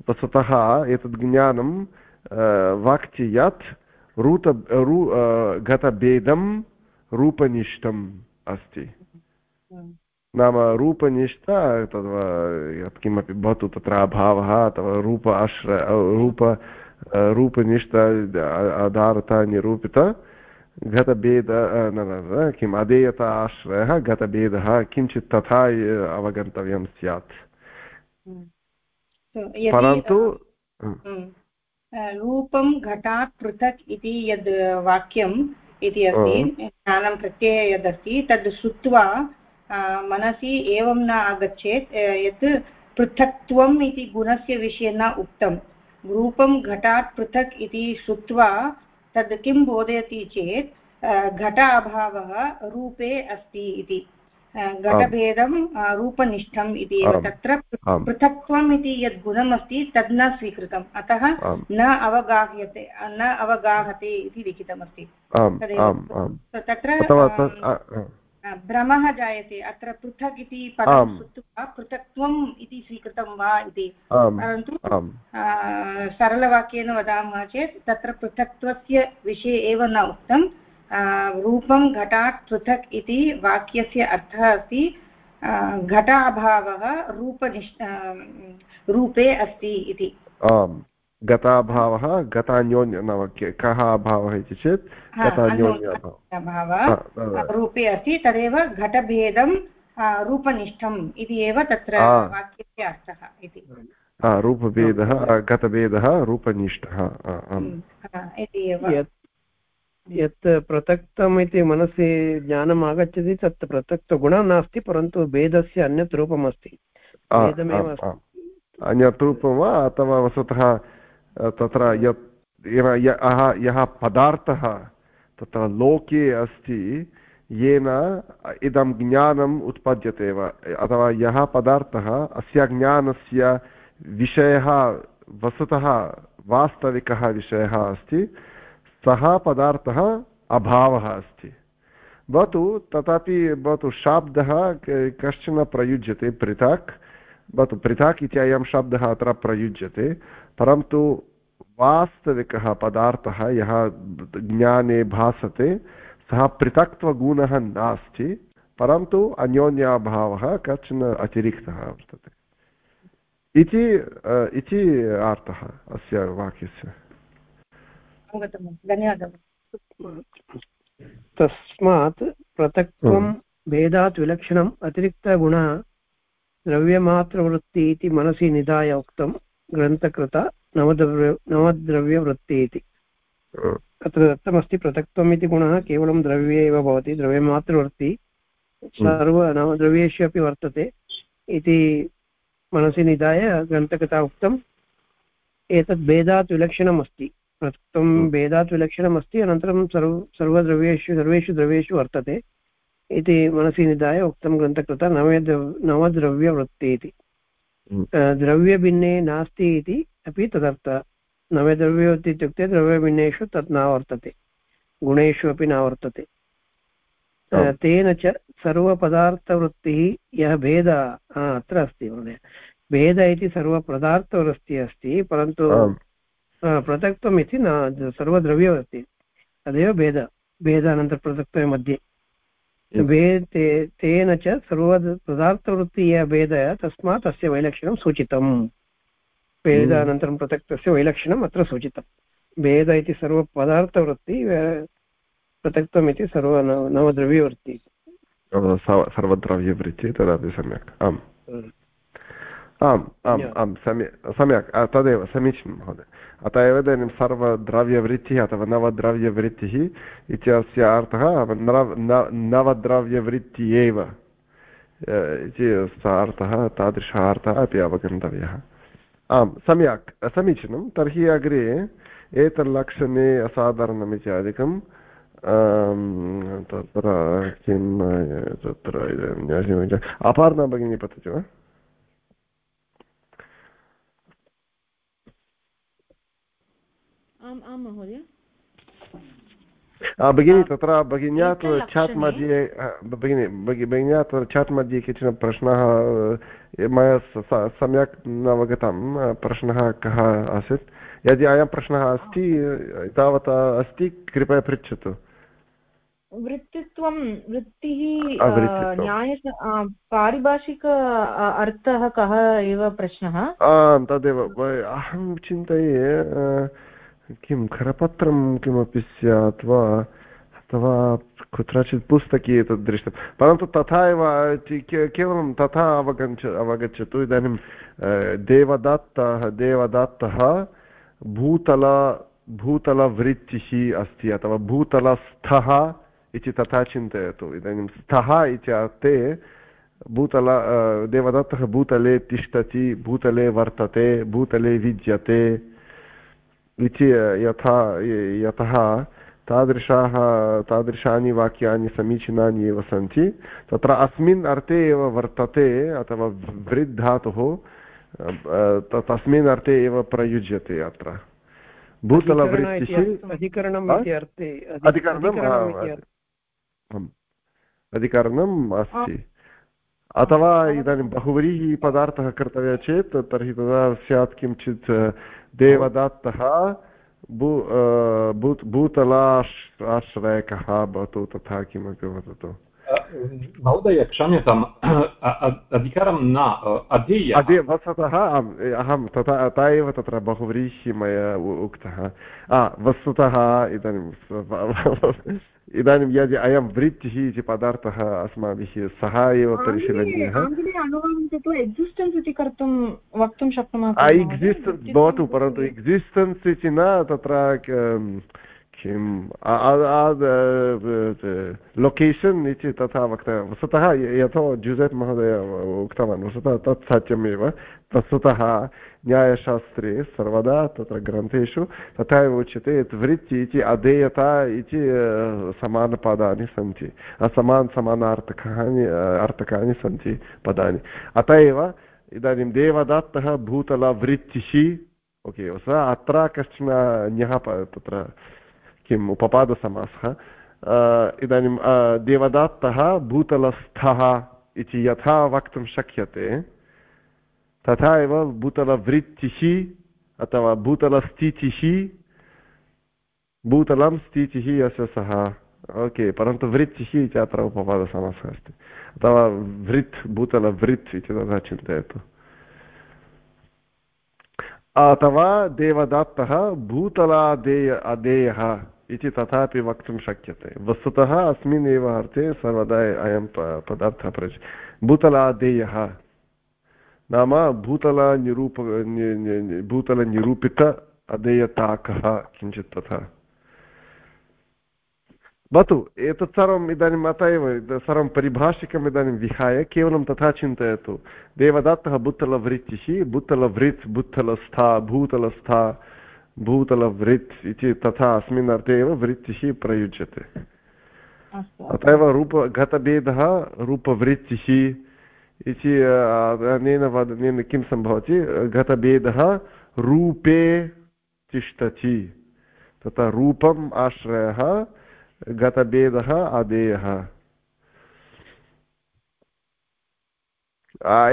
वस्तुतः एतद् ज्ञानं वाक्ति यत् रूत रू गतभेदं रूपनिष्ठम् अस्ति। नाम रूपनिष्ठा अथवा किमपि भवतु तत्र अभावः अथवा रूप आश्रय रूप रूपनिष्ठ आधारता निरूपित गतभेद न किम् अधेयता आश्रयः गतभेदः किञ्चित् तथा अवगन्तव्यं स्यात्। परन्तु रूपं घटात् पृथक् इति यद् वाक्यम् इति अस्ति ज्ञानं प्रत्यये यदस्ति तद् श्रुत्वा मनसि एवं न आगच्छेत् यत् पृथक्त्वम् इति गुणस्य विषये न उक्तं रूपं घटात् पृथक् इति श्रुत्वा तद् किं बोधयति चेत् घट अभावः रूपे अस्ति इति। घटभेदं रूपनिष्ठम् इति एव। तत्र पृथक्त्वम् इति यद् गुणमस्ति तद् न स्वीकृतम्। अतः न अवगाह्यते न अवगाहते इति लिखितमस्ति। तत्र भ्रमः जायते। अत्र पृथक् इति पदं श्रुत्वा पृथक्त्वम् इति स्वीकृतं वा इति। परन्तु सरलवाक्येन वदामः चेत् तत्र पृथक्त्वस्य विषये एव न उक्तं। रूपं घटात् पृथक् इति वाक्यस्य अर्थः अस्ति। घटाभावः रूपनिष्ठ रूपे अस्ति इति। गताभावः गतान्योन्य नाम कः अभावः इति चेत् गतान्योन्य रूपे अस्ति तदेव घटभेदं रूपनिष्ठम् इति एव तत्र वाक्यस्य अर्थः इति। रूपभेदः गतभेदः रूपनिष्ठः इति एव। यत् पृथक्तम् इति मनसि ज्ञानम् आगच्छति तत् पृथक्तगुणः नास्ति परन्तु भेदस्य अन्यत् रूपमस्ति। अन्यत् रूपं वा अथवा वस्तुतः तत्र यत्, यः यः पदार्थः तत्र लोके अस्ति, येन इदं ज्ञानम् उत्पद्यते वा अथवा यः पदार्थः अस्य ज्ञानस्य विषयः, वस्तुतः वास्तविकः विषयः अस्ति, सः पदार्थः अभावः अस्ति। भवतु तथापि, भवतु शाब्दः कश्चन प्रयुज्यते पृथक्। भवतु पृथक् इति अयं शब्दः अत्र प्रयुज्यते। परन्तु वास्तविकः पदार्थः यः ज्ञाने भासते सः पृथक्त्वगुणः नास्ति परन्तु अन्योन्याभावः कश्चन अतिरिक्तः वर्तते। इति इति अर्थः अस्य वाक्यस्य। तस्मात् पृथक्त्वं भेदात् विलक्षणम् अतिरिक्तगुणः द्रव्यमात्रवृत्ति इति मनसि निधाय उक्तं ग्रन्थकृता नवद्रव्य नवद्रव्यवृत्ति इति। अत्र दत्तमस्ति पृथक्त्वम् इति गुणः केवलं द्रव्ये एव भवति द्रव्यमात्रवृत्ति सर्व नवद्रव्येषु अपि वर्तते इति मनसि निधाय ग्रन्थकथा उक्तम्। एतत् भेदात् विलक्षणम् अस्ति प्रथमं भेदात् विलक्षणम् अस्ति अनन्तरं सर्व सर्वद्रव्येषु सर्वेषु द्रव्येषु वर्तते इति मनसि निधाय उक्तं ग्रन्थकृता नवद्रव् नवद्रव्यवृत्ति इति। द्रव्यभिन्ने नास्ति इति अपि तदर्थः नवद्रव्यवृत्ति इत्युक्ते द्रव्यभिन्नेषु तत् न वर्तते गुणेषु अपि न वर्तते तेन च सर्वपदार्थवृत्तिः यः भेदः अत्र अस्ति महोदय भेद इति सर्वपदार्थवृत्तिः अस्ति परन्तु पृथक्त्वम् इति न सर्वद्रव्यवृत्तिः तदेव भेद भेदानन्तरपृथक्त्वे मध्ये भेदे तेन च सर्वपदार्थवृत्तिः यः भेदः तस्मात् तस्य वैलक्षणं सूचितम्। भेदानन्तरं पृथक्तस्य वैलक्षणम् अत्र सूचितं भेद इति सर्वपदार्थवृत्ति पृथक्त्वम् इति सर्व नवद्रव्यवृत्ति। सर्वद्रव्यवृत्ति तदपि सम्यक्। आम्। आम् आम् आम् सम्यक् सम्यक्। तदेव समीचीनं महोदय। अतः एव इदानीं सर्वद्रव्यवृत्तिः अथवा नवद्रव्यवृत्तिः इत्यस्य अर्थः नवद्रव्यवृत्ति एव इति अर्थः तादृशः अर्थः अपि अवगन्तव्यः आम् सम्यक् समीचीनं तर्हि अग्रे एतल्लक्षणे असाधारणम् इत्यादिकं तत्र किं तत्र अपार्णा भगिनी पतति वा आम् आं महोदय भगिनी तत्र भगिन्या चाट् मध्ये भगिनी भगिन्या तत्र चाट् मध्ये केचन प्रश्नाः मया सम्यक् न अवगतं प्रश्नः कः आसीत्। यदि अयं प्रश्नः अस्ति तावता अस्ति कृपया पृच्छतु। वृत्तित्वं वृत्तिः न्याय पारिभाषिक अर्थः कः एव प्रश्नः? तदेव अहं चिन्तये किं, करपत्रं किमपि स्यात् वा? अथवा कुत्रचित् पुस्तके एतत् दृष्टं। परन्तु तथा एव केवलं तथा अवगच्छ अवगच्छतु। इदानीं देवदत्तः देवदत्तः भूतल, भूतलवृत्तिः अस्ति, अथवा भूतलस्थः इति तथा चिन्तयतु। इदानीं स्थः इति अर्थे भूतल देवदत्तः भूतले तिष्ठति, भूतले वर्तते, भूतले विद्यते। इति यथा यतः तादृशाः तादृशानि वाक्यानि समीचीनानि एव सन्ति। तत्र अस्मिन् अर्थे एव वर्तते अथवा वृद्धातुः तस्मिन् अर्थे एव प्रयुज्यते अत्र। भूतलवृत्तिः अधिकरणम् अस्ति। अथवा इदानीं बहुव्रीहि पदार्थः कर्तव्यः चेत् तर्हि तदा स्यात् किञ्चित् देवदत्तः भू भूतलाश्रयकः भवतु तथा किमपि वदतु। महोदय क्षम्यताम्। अधिकारं न अध्येय अद्य वस्तुतः अहं तथा तथा एव तत्र बहुव्रीहि मया उक्तः। वस्तुतः इदानीं इदानीं यदि अयं वृत्तिः इति पदार्थः अस्माभिः सः एव परिशीलनीयः। एक्सिस्टेन्स् भवतु परन्तु एक्सिस्टेन्स् इति न तत्र किं लोकेशन् इति तथा वक्तव्यं। वस्तुतः यथा जुसेट् महोदय, उक्तवान्। वस्तुतः तत् सत्यमेव। वस्तुतः न्यायशास्त्रे सर्वदा तत्र ग्रन्थेषु तथा एव उच्यते यत् वृत्ति इति अधेयता इति समानपदानि सन्ति। समान समानार्थकानि अर्थकानि सन्ति पदानि। अत एव इदानीं देवदत्तः भूतलवृत्तिः। ओके सः अत्र कश्चन अन्यः तत्र किम् उपपादसमासः इदानीं देवदत्तः भूतलस्थः इति यथा वक्तुं शक्यते, तथा एव भूतलवृत्तिः अथवा भूतलस्थितिः, भूतलं स्थितिः यस्य सः। ओके, परन्तु वृत्तिः इति अत्र उपपादसमासः अस्ति। अथवा वृत्, भूतलवृत् इति तथा चिन्तयतु। अथवा देवदत्तः भूतलादेय, अदेयः। इति तथापि वक्तुं शक्यते। वस्तुतः अस्मिन् एव अर्थे सर्वदा अयं पदार्थः प्रच, भूतलादेयः। नाम भूतलनिरूप भूतलनिरूपित अदेयताकः किञ्चित् तथा। भवतु, एतत् सर्वम् इदानीम् अत एव सर्वं परिभाषिकम् इदानीं विहाय, केवलं तथा चिन्तयतु। देवदत्तः बुत्तलवृत्तिः बुत्तलवृत् बुत्तलस्था भूतलस्था भूतलवृत् इति तथा अस्मिन् अर्थे एव वृत्तिः प्रयुज्यते। अत एव रूप घतभेदः रूपवृत्तिः इति अनेन वदनेन किं सम्भवति? घतभेदः रूपे तिष्ठति। तथा रूपम् आश्रयः गतभेदः अधेयः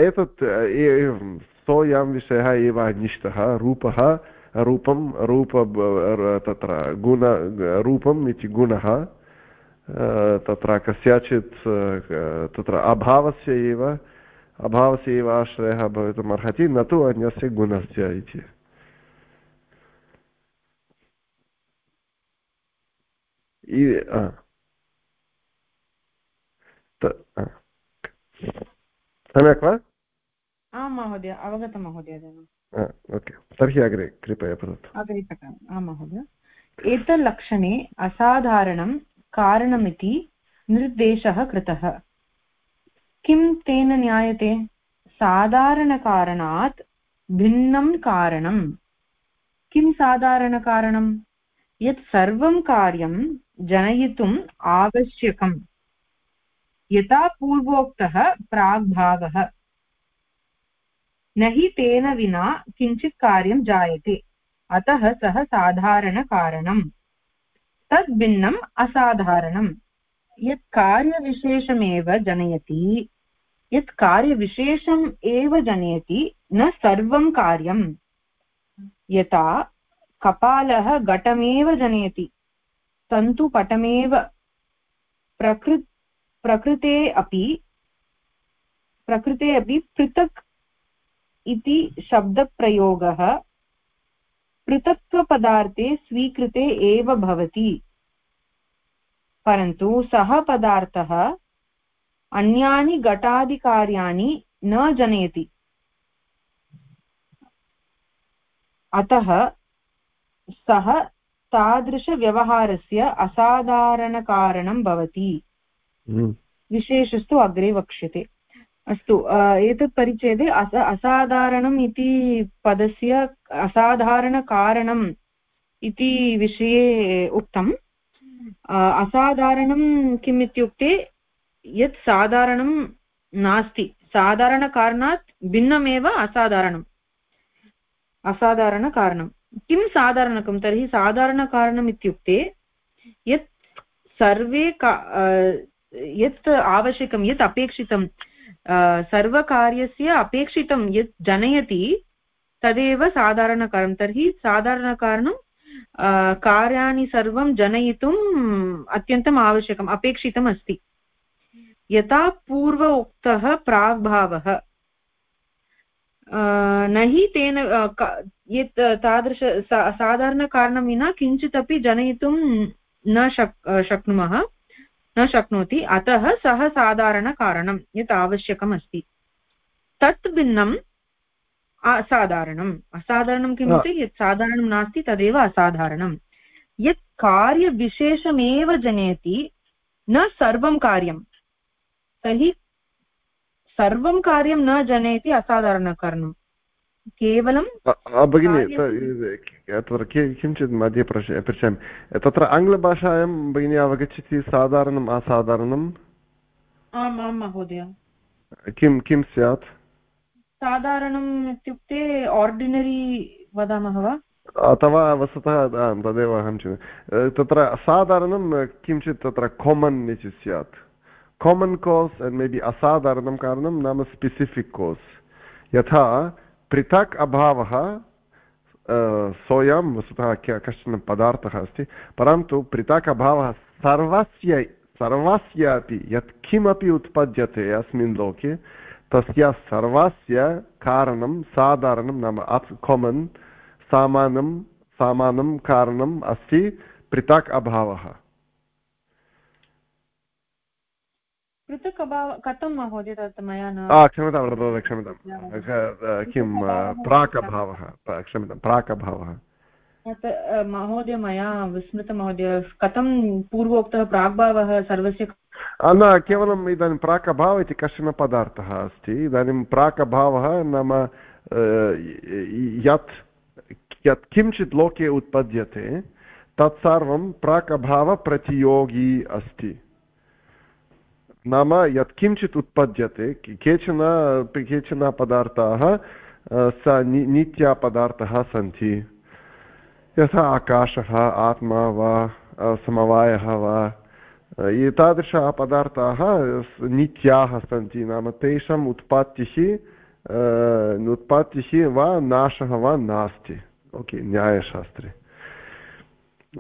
एतत् सोऽयं विषयः एव निष्ठः रूपः रूपं, रूप तत्र गुण, रूपम् इति गुणः तत्र कस्याचित् तत्र अभावस्य एव अभावस्य एव आश्रयः भवितुम् न तु अन्यस्य गुणस्य इति। सम्यक् वा? आं महोदय, अवगतं, महोदय ओके तर्हि अग्रे कृपया वदतु अग्रे पठामि आं महोदय एतल्लक्षणे असाधारणं कारणमिति निर्देशः कृतः किं तेन ज्ञायते साधारणकारणात् भिन्नं कारणं किं साधारणकारणं यत् सर्वं कार्यं जनयितुम् आवश्यकम् यथा पूर्वोक्तः प्राग्भावः न हि तेन विना किञ्चित् कार्यं जायते। अतः सः साधारणकारणम् तद् भिन्नम् असाधारणम्। यत् कार्यविशेषमेव जनयति, यत् कार्यविशेषम् एव जनयति, न सर्वं कार्यम्। यथा कपालः घटमेव जनयति तन्तुपटमेव प्रकृ, प्रकृते अपि प्रकृते अपि पृथक् इति शब्दप्रयोगः पृथक्त्वपदार्थे स्वीकृते एव भवति। परन्तु सः पदार्थः अन्यानि घटादिकार्याणि न जनयति। अतः सः तादृशव्यवहारस्य असाधारणकारणं भवति। हम्म। विशेषस्तु अग्रे वक्ष्यते। अस्तु एतत् परिच्छेदे अस, असाधारणम् इति पदस्य असाधारणकारणम् इति विषये उक्तम्। असाधारणं किम् इत्युक्ते, यत् साधारणं नास्ति। साधारणकारणात् भिन्नमेव असाधारणम्। असाधारणकारणं किं साधारणकं? तर्हि साधारणकारणम् इत्युक्ते, यत् सर्वे का यत् आवश्यकं, यत् अपेक्षितं सर्वकार्यस्य अपेक्षितं यत् जनयति तदेव साधारणकारणं तर्हि साधारणकारणं कार्याणि सर्वं जनयितुम् अत्यन्तम् आवश्यकम्, अपेक्षितम् अस्ति। यथा पूर्व उक्तः प्राग्भावः। न हि तेन यत् तादृश साधारणकारणं विना किञ्चित् अपि जनयितुं न शक् शक्नुमः। न शक्नोति। अतः सः साधारणकारणं यत् आवश्यकम् अस्ति तत् भिन्नम् असाधारणम् असाधारणं किमिति यत् साधारणं नास्ति तदेव असाधारणं यत् कार्यविशेषमेव जनयति न सर्वं कार्यं। तर्हि सर्वं कार्यं न जनयति असाधारणकारणं केवलं भगिनि तत्र किञ्चित् मध्ये प्रश् पृच्छामि। तत्र आङ्ग्लभाषायां भगिनी अवगच्छति साधारणम् असाधारणम्? आम् आं महोदय। किं किं स्यात्? साधारणम् इत्युक्ते आर्डिनरी वदामः वा? अथवा वस्तुतः तदेव अहं चिन्तयामि तत्र साधारणं किञ्चित् तत्र कामन् इति स्यात्। कामन् कोस् मे बि असाधारणं कारणं नाम स्पेसिफिक् कोस् यथा पृथक् अभावः सोऽयं वस्तुतः कश्चन पदार्थः अस्ति, परन्तु पृथक् अभावः सर्वस्य सर्वस्यापि यत् किमपि उत्पद्यते अस्मिन् लोके, तस्य सर्वस्य कारणं साधारणं नाम अप् कामन् सामानं सामानं कारणम् अस्ति पृथक् अभावः। पृथक् कथं महोदय तत् मया न क्षम्यतां क्षम्यतां. किं प्राक् अभावः क्षम्यतां प्राक् अभावः महोदय मया विस्मृतं महोदय कथं पूर्वोक्तः प्राग्भावः सर्वस्य न केवलम् इदानीं प्राक् अभावः इति कश्चन पदार्थः अस्ति. इदानीं प्राक् अभावः नाम यत् यत् किञ्चित् लोके उत्पद्यते तत्सर्वं प्राक् अभावप्रतियोगी अस्ति. नाम यत् किञ्चित् उत्पद्यते केचन केचन पदार्थाः स नित्यापदार्थाः सन्ति। यथा आकाशः, आत्मा वा समवायः वा एतादृशाः पदार्थाः नित्याः सन्ति। नाम तेषाम् उत्पत्तिः उत्पत्तिः वा नाशः वा नास्ति। ओके, न्यायशास्त्रे।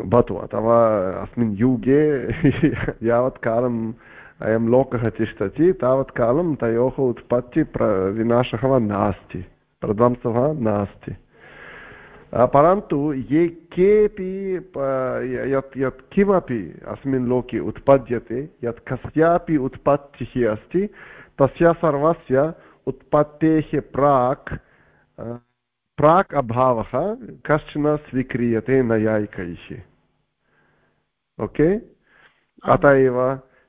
भवतु, अथवा अस्मिन् युगे यावत् अयं लोकः तिष्ठति तावत् कालं तयोः उत्पत्ति प्र विनाशः वा नास्ति प्रध्वंसः नास्ति परन्तु ये केपि यत् यत् किमपि अस्मिन् लोके उत्पद्यते यत् कस्यापि उत्पत्तिः अस्ति तस्य सर्वस्य उत्पत्तेः प्राक् प्राक् अभावः कश्चन स्वीक्रियते नैयायिकैः ओके अत एव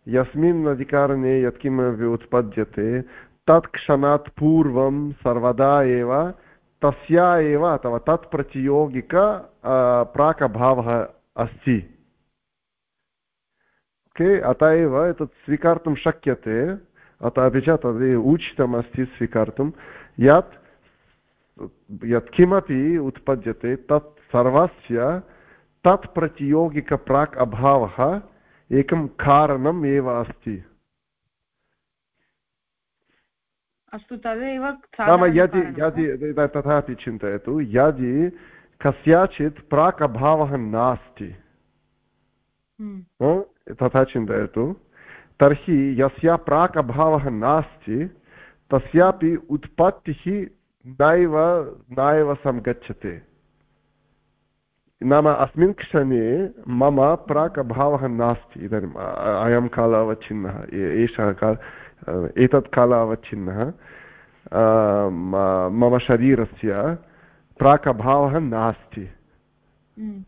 यस्मिन् अधिकारणे यत्किमपि उत्पद्यते तत् क्षणात् पूर्वं सर्वदा एव तस्या एव अथवा तत् प्रतियोगिक प्राक् अभावः अस्ति ओके अत एव एतत् स्वीकर्तुं शक्यते अतः अपि च तदेव उचितमस्ति स्वीकर्तुं यत् यत्किमपि उत्पद्यते तत् सर्वस्य तत् अभावः एकं कारणम् एव अस्ति। अस्तु तदेव नाम यदि यदि तथापि चिन्तयतु यदि कस्याचित् प्राक् अभावः नास्ति हम्म। तथा चिन्तयतु। तर्हि यस्या प्राक् अभावः नास्ति तस्यापि उत्पत्तिः नैव नैव सङ्गच्छते नाम अस्मिन् क्षणे मम प्राक् अभावः नास्ति इदानीम् अयं कालावच्छिन्नः एषः काल एतत् कालावच्छिन्नः मम शरीरस्य प्राक् अभावः नास्ति हम्म।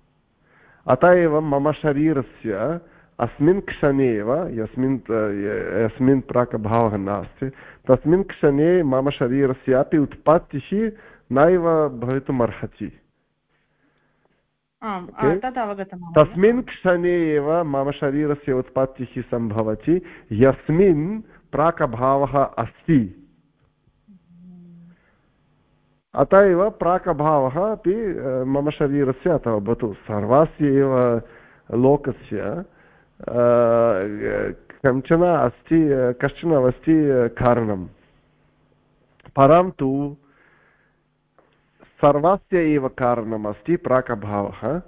अत एव मम शरीरस्य अस्मिन् क्षणे एव यस्मिन् यस्मिन् प्राक् अभावः नास्ति तस्मिन् क्षणे मम शरीरस्यापि उत्पत्तिः नैव भवितुम् अर्हति तस्मिन् क्षणे एव मम शरीरस्य उत्पत्तिः सम्भवति यस्मिन् प्राकभावः अस्ति। अत एव प्राकभावः अपि मम शरीरस्य अथवा भवतु सर्वस्य एव लोकस्य कञ्चन अस्ति कश्चन अस्ति कारणं परन्तु सर्वस्य एव कारणमस्ति प्राकभावः।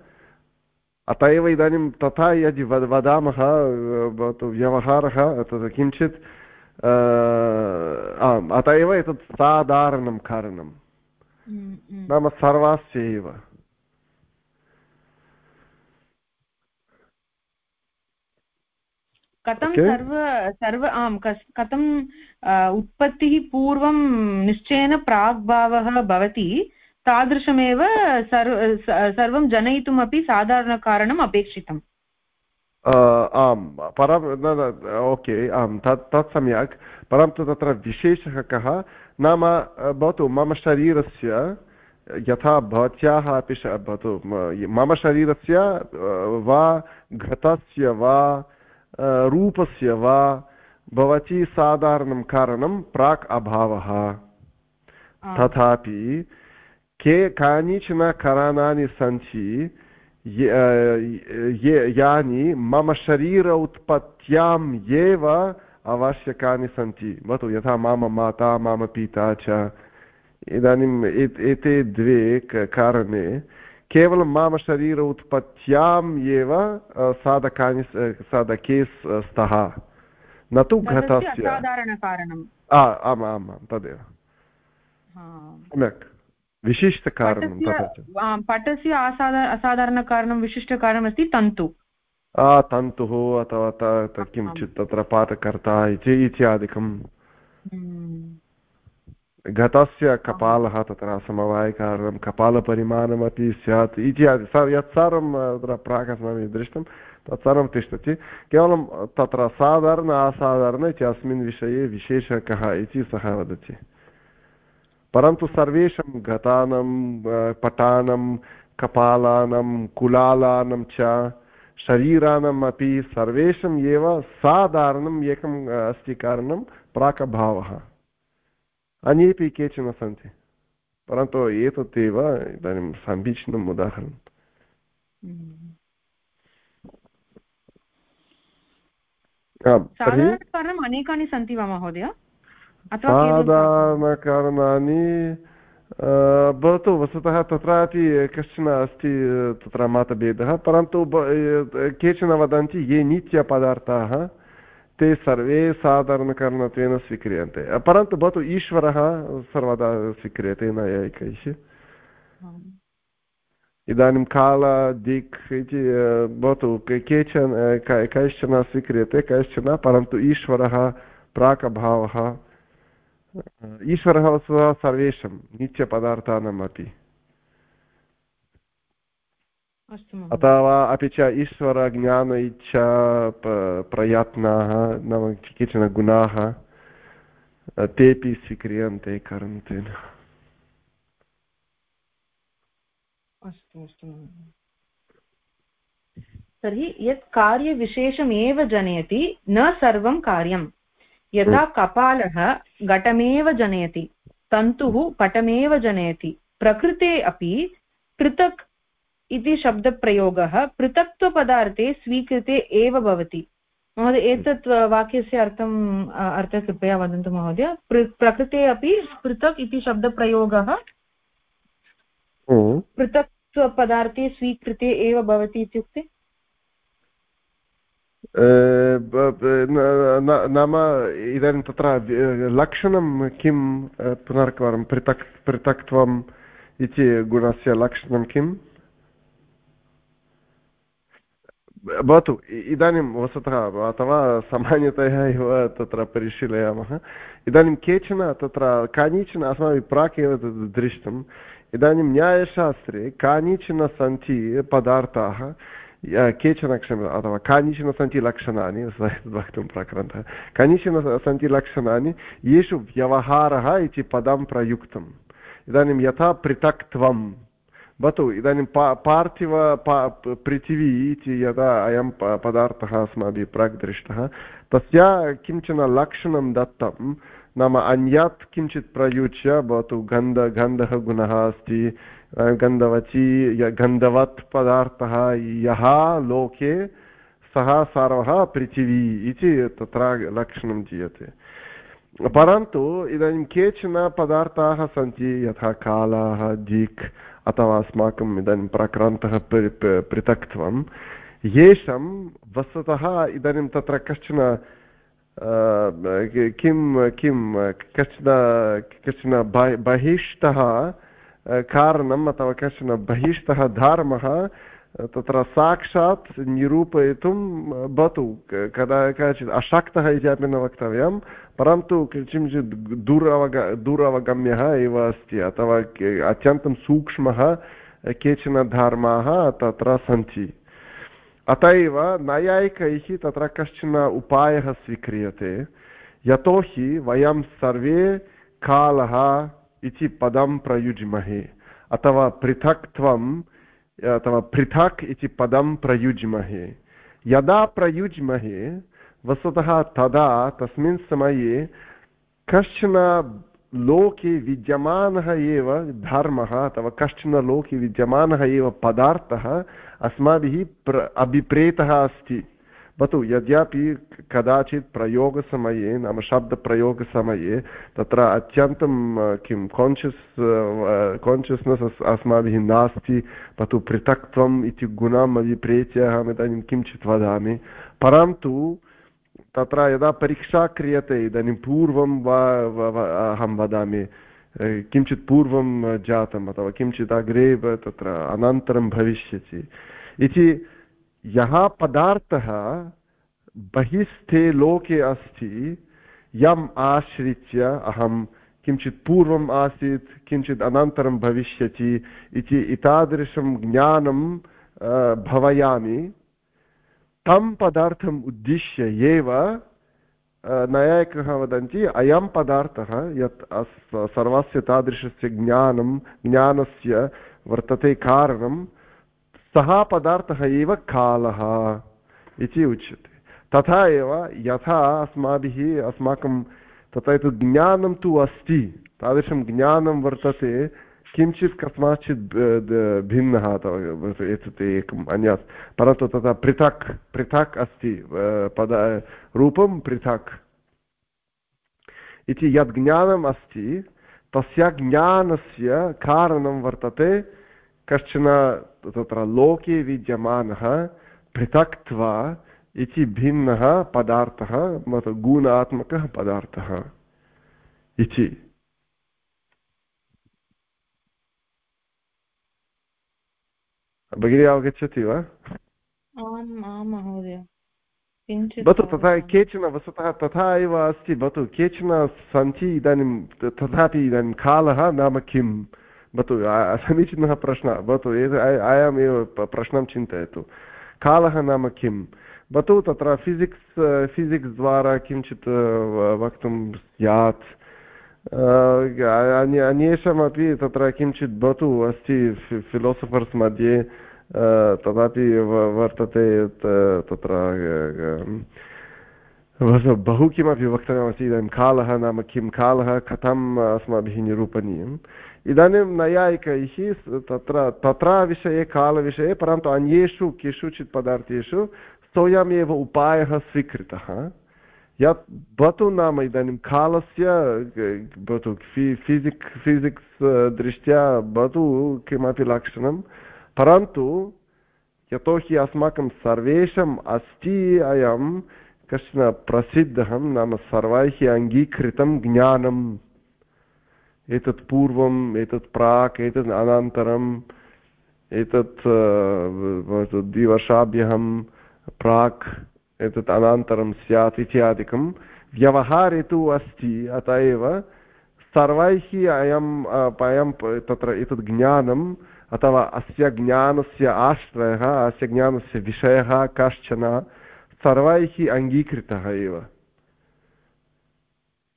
अत एव इदानीं तथा यदि वदामः भवतु व्यवहारः तत् किञ्चित् आम् अत एव एतत् साधारणं कारणं हम्म, हम्म। नाम सर्वस्य एव। कथं सर्व सर्व आम् कथम् उत्पत्तिः पूर्वं निश्चयेन प्राग्भावः भवति तादृशमेव सर्वं जनयितुमपि साधारणकारणम् अपेक्षितम्। आम् परं ओके आम् तत् तत् सम्यक्। परन्तु तत्र विशेषः कः नाम भवतु मम शरीरस्य यथा भवत्याः अपि भवतु मम शरीरस्य वा घटस्य वा रूपस्य वा भवति साधारणं कारणं प्राक् अभावः। तथापि के कानिचन कारणानि सन्ति यानि मम शरीर उत्पत्त्याम् एव आवश्यकानि सन्ति भवतु यथा मम माता मम पिता च इदानीम् एते द्वे कारणे केवलं मम शरीर उत्पत्त्याम् एव साधकानि साधके स्तः न तु घटस्य आम् आम् आम् तदेव सम्यक् विशिष्टकारणं पटस्य असाधार असाधारणकारणं विशिष्टकारणमस्ति तन्तु। तन्तुः अथवा किञ्चित् तत्र पाठकर्ता इति इत्यादिकं। हम्म। घटस्य कपालः तत्र समवायकारणं कपालपरिमाणमपि स्यात् इत्यादि। यत् सर्वं तत्र प्राक् अस्माभिः दृष्टं तत्सर्वं तिष्ठति। केवलं तत्र साधारण असाधारण इति अस्मिन् विषये विशेषः कः इति सः वदति। परन्तु सर्वेषां घटानां पटानां कपालानां कुलालानां च शरीराणाम् अपि सर्वेषाम् एव साधारणम् एकम् अस्ति कारणं प्राकभावः। अन्येपि केचन सन्ति। परन्तु एतत् एव इदानीं समीचीनम् उदाहरणम्। अनेकानि सन्ति वा महोदय? साधारणकारणानि भवतु वस्तुतः तत्रापि कश्चन अस्ति तत्र मतभेदः परन्तु केचन वदन्ति ये नित्यपदार्थाः ते सर्वे साधारणकारणत्वेन स्वीक्रियन्ते परन्तु भवतु ईश्वरः सर्वदा स्वीक्रियते नैयायिकैः इदानीं काल दिक् इति भवतु केचन कैश्चन स्वीक्रियते कैश्चन परन्तु ईश्वरः प्राक्भावः ईश्वरः वस्तुतः सर्वेषां नित्यपदार्थानाम् अपि अथवा अपि च ईश्वरज्ञान इच्छा प्रयत्नाः नाम केचन गुणाः तेपि स्वीक्रियन्ते कर्मतेन अस्तु अस्तु तर्हि यत् कार्यविशेषमेव जनयति न सर्वं कार्यं यथा हम्म। कपालः घटमेव जनयति तन्तुः पटमेव जनयति प्रकृते अपि पृथक् इति शब्दप्रयोगः पृथक्त्वपदार्थे स्वीकृते एव भवति। महोदय एतत् वाक्यस्य अर्थम् अर्थः कृपया वदन्तु महोदय। प्रकृते अपि पृथक् इति शब्दप्रयोगः पृथक्त्वपदार्थे स्वीकृते एव भवति इत्युक्ते? नाम इदानीं तत्र लक्षणं किं पुनरेकवारं, पृथक्, पृथक्त्वम् इति गुणस्य लक्षणं किम्? भवतु इदानीं वस्तुतः, अथवा सामान्यतया एव तत्र परिशीलयामः। इदानीं केचन तत्र, कानिचन अस्माभिः प्राक् एव तद् दृष्टम्। इदानीं न्यायशास्त्रे कानिचन सन्ति पदार्थाः केचन क्षम्यता अथवा कानिचन सन्ति लक्षणानि वक्तुं प्रकृन्तः कानिचन सन्ति लक्षणानि येषु व्यवहारः इति पदं प्रयुक्तम् इदानीं यथा पृथक्त्वं भवतु इदानीं पा पार्थिव पा पृथिवी इति यदा अयं पदार्थः अस्माभिः प्राक् दृष्टः तस्य किंचन लक्षणं दत्तं नाम अन्यत् किञ्चित् प्रयुज्य भवतु गन्ध गन्धः गुणः अस्ति गन्धवची गन्धवत् पदार्थः, यः लोके, सः सर्वः पृथिवी इति तत्र लक्षणं दीयते। परन्तु इदानीं केचन पदार्थाः सन्ति, यथा कालाः, दिक्, अथवा अस्माकम् इदानीं प्राक्रान्तः पृथक्त्वं। येषां वस्तुतः इदानीं तत्र कश्चन किं किं, कश्चन कश्चन बहिष्टः कारणम् अथवा कश्चन बहिष्टः धर्मः, तत्र साक्षात् निरूपयितुं भवतु कदा, कदाचित् अशक्तः इति अपि न वक्तव्यं, परन्तु किञ्चित् दूरवग, दूरवगम्यः एव अस्ति, अथवा अत्यन्तं सूक्ष्मः केचन धर्माः तत्र सन्ति। अत एव नैयायिकैः तत्र कश्चन उपायः स्वीक्रियते। यतोहि वयं सर्वे कालः इति पदं प्रयुज्महे। अथवा पृथक्त्वं अथवा पृथक् इति पदं प्रयुज्महे। यदा प्रयुज्महे, वस्तुतः तदा तस्मिन् समये कश्चन लोके विद्यमानः एव धर्मः अथवा कश्चन लोके विद्यमानः एव पदार्थः अस्माभिः प्र अभिप्रेतः अस्ति। भवतु, यद्यपि कदाचित् प्रयोगसमये, नाम शब्दप्रयोगसमये, तत्र अत्यन्तं किं कान्शियस् कान्शियस्नेस् अस्माभिः नास्ति, भवतु पृथक्त्वम् इति गुणम् अभिप्रेत्य अहम् इदानीं किञ्चित् वदामि। परन्तु, तत्र यदा परीक्षा क्रियते, इदानीं पूर्वं वा अहं वदामि किञ्चित् पूर्वं जातम् अथवा किञ्चित् अग्रे तत्र अनन्तरं भविष्यति। इति यः पदार्थः बहिस्थे लोके अस्ति, यम् आश्रित्य अहं, किञ्चित् पूर्वम् आसीत्, किञ्चित् अनन्तरं भविष्यति इति एतादृशं ज्ञानं भवयामि। तं पदार्थम् उद्दिश्य एव नैयायिकः वदन्ति, अयं पदार्थः यत् सर्वस्य तादृशस्य ज्ञानं, ज्ञानस्य वर्तते कारणं सः पदार्थः एव कालः इति उच्यते। तथा एव यथा अस्माभिः अस्माकं तथा एतत् ज्ञानं तु अस्ति, तादृशं ज्ञानं वर्तते, किञ्चित् कस्माच्चित् भिन्नः एतत् एकम् अन्यत्, परन्तु तथा पृथक् पृथक् अस्ति पद, रूपं पृथक्। इति यद् ज्ञानम् अस्ति, तस्य ज्ञानस्य कारणं वर्तते कश्चन तत्र लोके विद्यमानः पृथक्त्वा इति भिन्नः पदार्थः गुणात्मकः पदार्थः इति। भगिनी अवगच्छति वा? भवतु तथा केचन वस्तुतः तथा एव अस्ति। भवतु केचन सन्ति इदानीं तथापि इदानीं कालः नाम किं भवतु समीचीनः प्रश्नः भवतु अयमेव प्रश्नं चिन्तयतु कालः नाम किं भवतु तत्र फिसिक्स् फिसिक्स् द्वारा किञ्चित् वक्तुं स्यात् अन्य अन्येषामपि तत्र किञ्चित् भवतु अस्ति फिलोसफर्स् मध्ये तदापि वर्तते तत्र बहु किमपि वक्तव्यमस्ति इदानीं कालः नाम किं कालः कथम् अस्माभिः निरूपणीयम् इदानीं नैयायिकैः तत्र तत्र विषये कालविषये परन्तु अन्येषु केषुचित् पदार्थेषु सोऽयमेव उपायः स्वीकृतः यत् भवतु नाम इदानीं कालस्य भवतु फि फिसिक् फिसिक्स् दृष्ट्या भवतु किमपि लक्षणं परन्तु यतोहि अस्माकं सर्वेषाम् अस्ति अयं कश्चन प्रसिद्धः नाम सर्वैः अङ्गीकृतं ज्ञानम् एतत् पूर्वम्, एतत् प्राक्, एतत् अनन्तरम्, एतत् द्विवर्षाभ्यः प्राक्, एतत् अनन्तरं स्यात् इत्यादिकं व्यवहारे तु अस्ति, अत एव सर्वैः अयम् अयं तत्र एतत् ज्ञानम्, अथवा अस्य ज्ञानस्य आश्रयः, अस्य ज्ञानस्य विषयः कश्चन सर्वैः अङ्गीकृतः एव।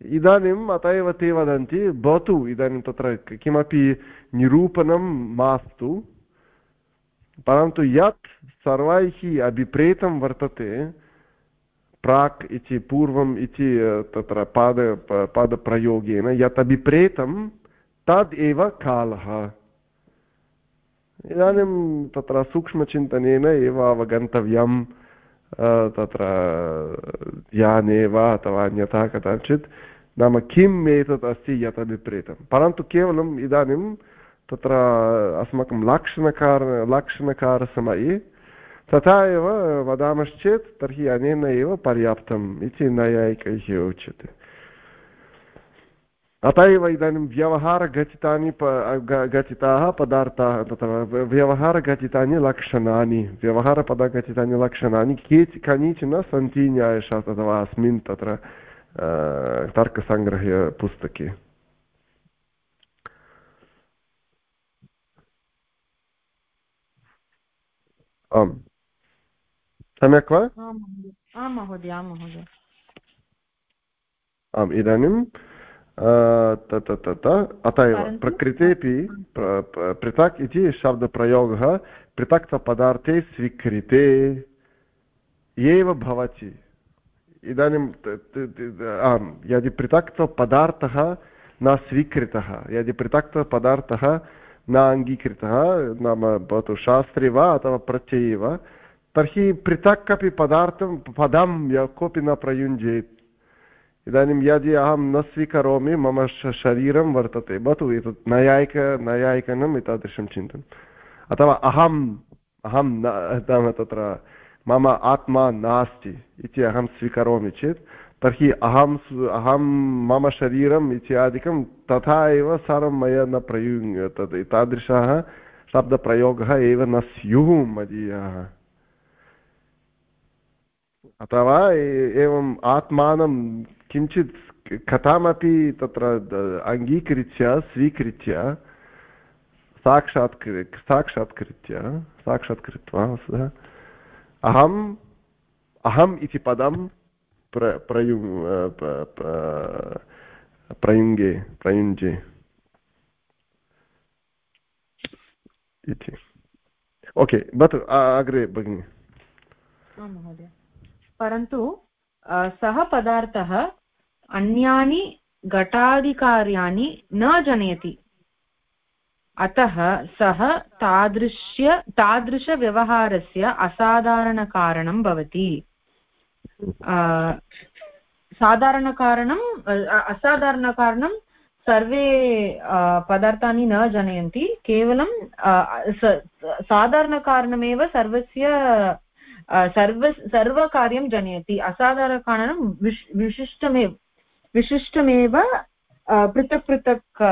इदानीम् अत एव ते वदन्ति, भवतु इदानीं तत्र किमपि निरूपणं मास्तु, परन्तु यत् सर्वैः अभिप्रेतं वर्तते, प्राक् इति पूर्वम् इति तत्र पाद पादप्रयोगेन यत् अभिप्रेतं, तद् एव कालः। इदानीं तत्र सूक्ष्मचिन्तनेन एव अवगन्तव्यं तत्र ध्याने वा अथवा अन्यथा कदाचित्। नाम किम् एतत् अस्ति यत् अभिप्रेतं परन्तु केवलम् इदानीं तत्र अस्माकं लाक्षणकार, लाक्षणकारसमये तथा एव वदामश्चेत् तर्हि अनेन एव पर्याप्तम् इति नैयायिकैः उच्यते। अत एव इदानीं व्यवहारघटितानि घटिताः पदार्थाः, तत्र व्यवहारघटितानि लक्षणानि, व्यवहारपदघटितानि लक्षणानि के कानिचन सन्ति न्यायशास्त्र अथवा अस्मिन् तत्र। तर्कसङ्ग्रहे पुस्तके आम् सम्यक् वा आं महोदय आं महोदय आम् इदानीं तत अत एव प्रकृतेपि पृथक् इति शब्दप्रयोगः पृथक्तपदार्थे स्वीकृते एव भवति इदानीं आम्, यदि पृथक्तपदार्थः न स्वीकृतः, यदि पृथक्तपदार्थः न अङ्गीकृतः, नाम भवतु शास्त्रे वा अथवा प्रत्यये वा, तर्हि पृथक् अपि पदार्थं, पदं कोऽपि न प्रयुञ्जेत्। इदानीं यदि अहं न स्वीकरोमि, मम शरीरं वर्तते। भवतु, एतत् नैयायिक, नैयायिकनम् एतादृशं चिन्तनम्। अथवा अहम्, अहं नाम तत्र मम आत्मा नास्ति इति अहं स्वीकरोमि चेत्, तर्हि अहं अहं मम शरीरम् इत्यादिकं तथा एव सर्वं मया न प्रयुङ् तद् एतादृशः शब्दप्रयोगः एव न स्युः, मदीयः। अथवा एवम् आत्मानं किञ्चित् कथामपि तत्र अङ्गीकृत्य, स्वीकृत्य साक्षात्कृ साक्षात्कृत्य साक्षात्कृत्वा अहम् अहम् इति पदं प्र प्रयु प्रयुङ्गे प्रयुञ्जे इति ओके भवतु अग्रे भगिनि परन्तु सः पदार्थः अन्यानि घटादिकार्याणि न जनयति। अतः सः तादृश्य तादृशव्यवहारस्य असाधारणकारणं भवति। साधारणकारणम् असाधारणकारणं सर्वे पदार्थानि न जनयन्ति केवलं साधारणकारणमेव सर्वस्य सर्व सर्वकार्यं जनयति। असाधारणकारणं विश् विशिष्टमेव विशिष्टमेव पृथक् पृथक्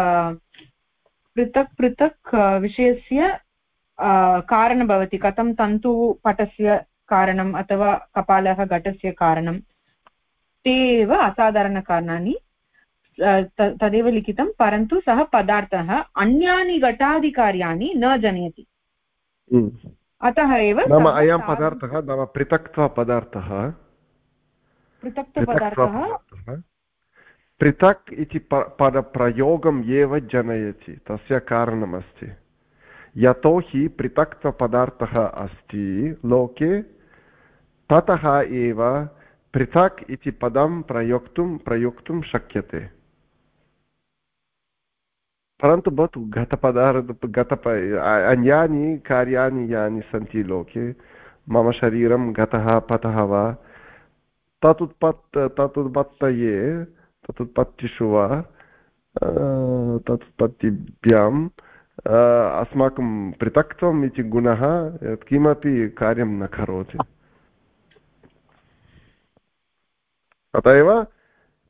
पृथक् पृथक् विषयस्य कारणं भवति। कथं तन्तुपटस्य कारणम् अथवा कपालः घटस्य कारणं ते एव असाधारणकारणानि तदेव लिखितं। परन्तु सः पदार्थः अन्यानि घटादिकार्याणि न जनयति। हम्म। अतः एव नाम अयं पदार्थः नाम पृथक्त्वपदार्थः। पृथक्त्वपदार्थः। पृथक् इति पदप्रयोगम् एव जनयति तस्य कारणमस्ति यतोहि पृथक्त्वपदार्थः अस्ति लोके ततः एव पृथक् इति पदं प्रयोक्तुं प्रयोक्तुं शक्यते परन्तु भवतु गतपदार्थ गतप अन्यानि कार्याणि यानि सन्ति लोके मम शरीरं गतः पतः वा तदुत्पत् तदुत्पत्तये तदुत्पत्तिषु वा तदुत्पत्तिभ्याम् अस्माकं पृथक्त्वम् इति गुणः किमपि कार्यं न करोति। अत एव,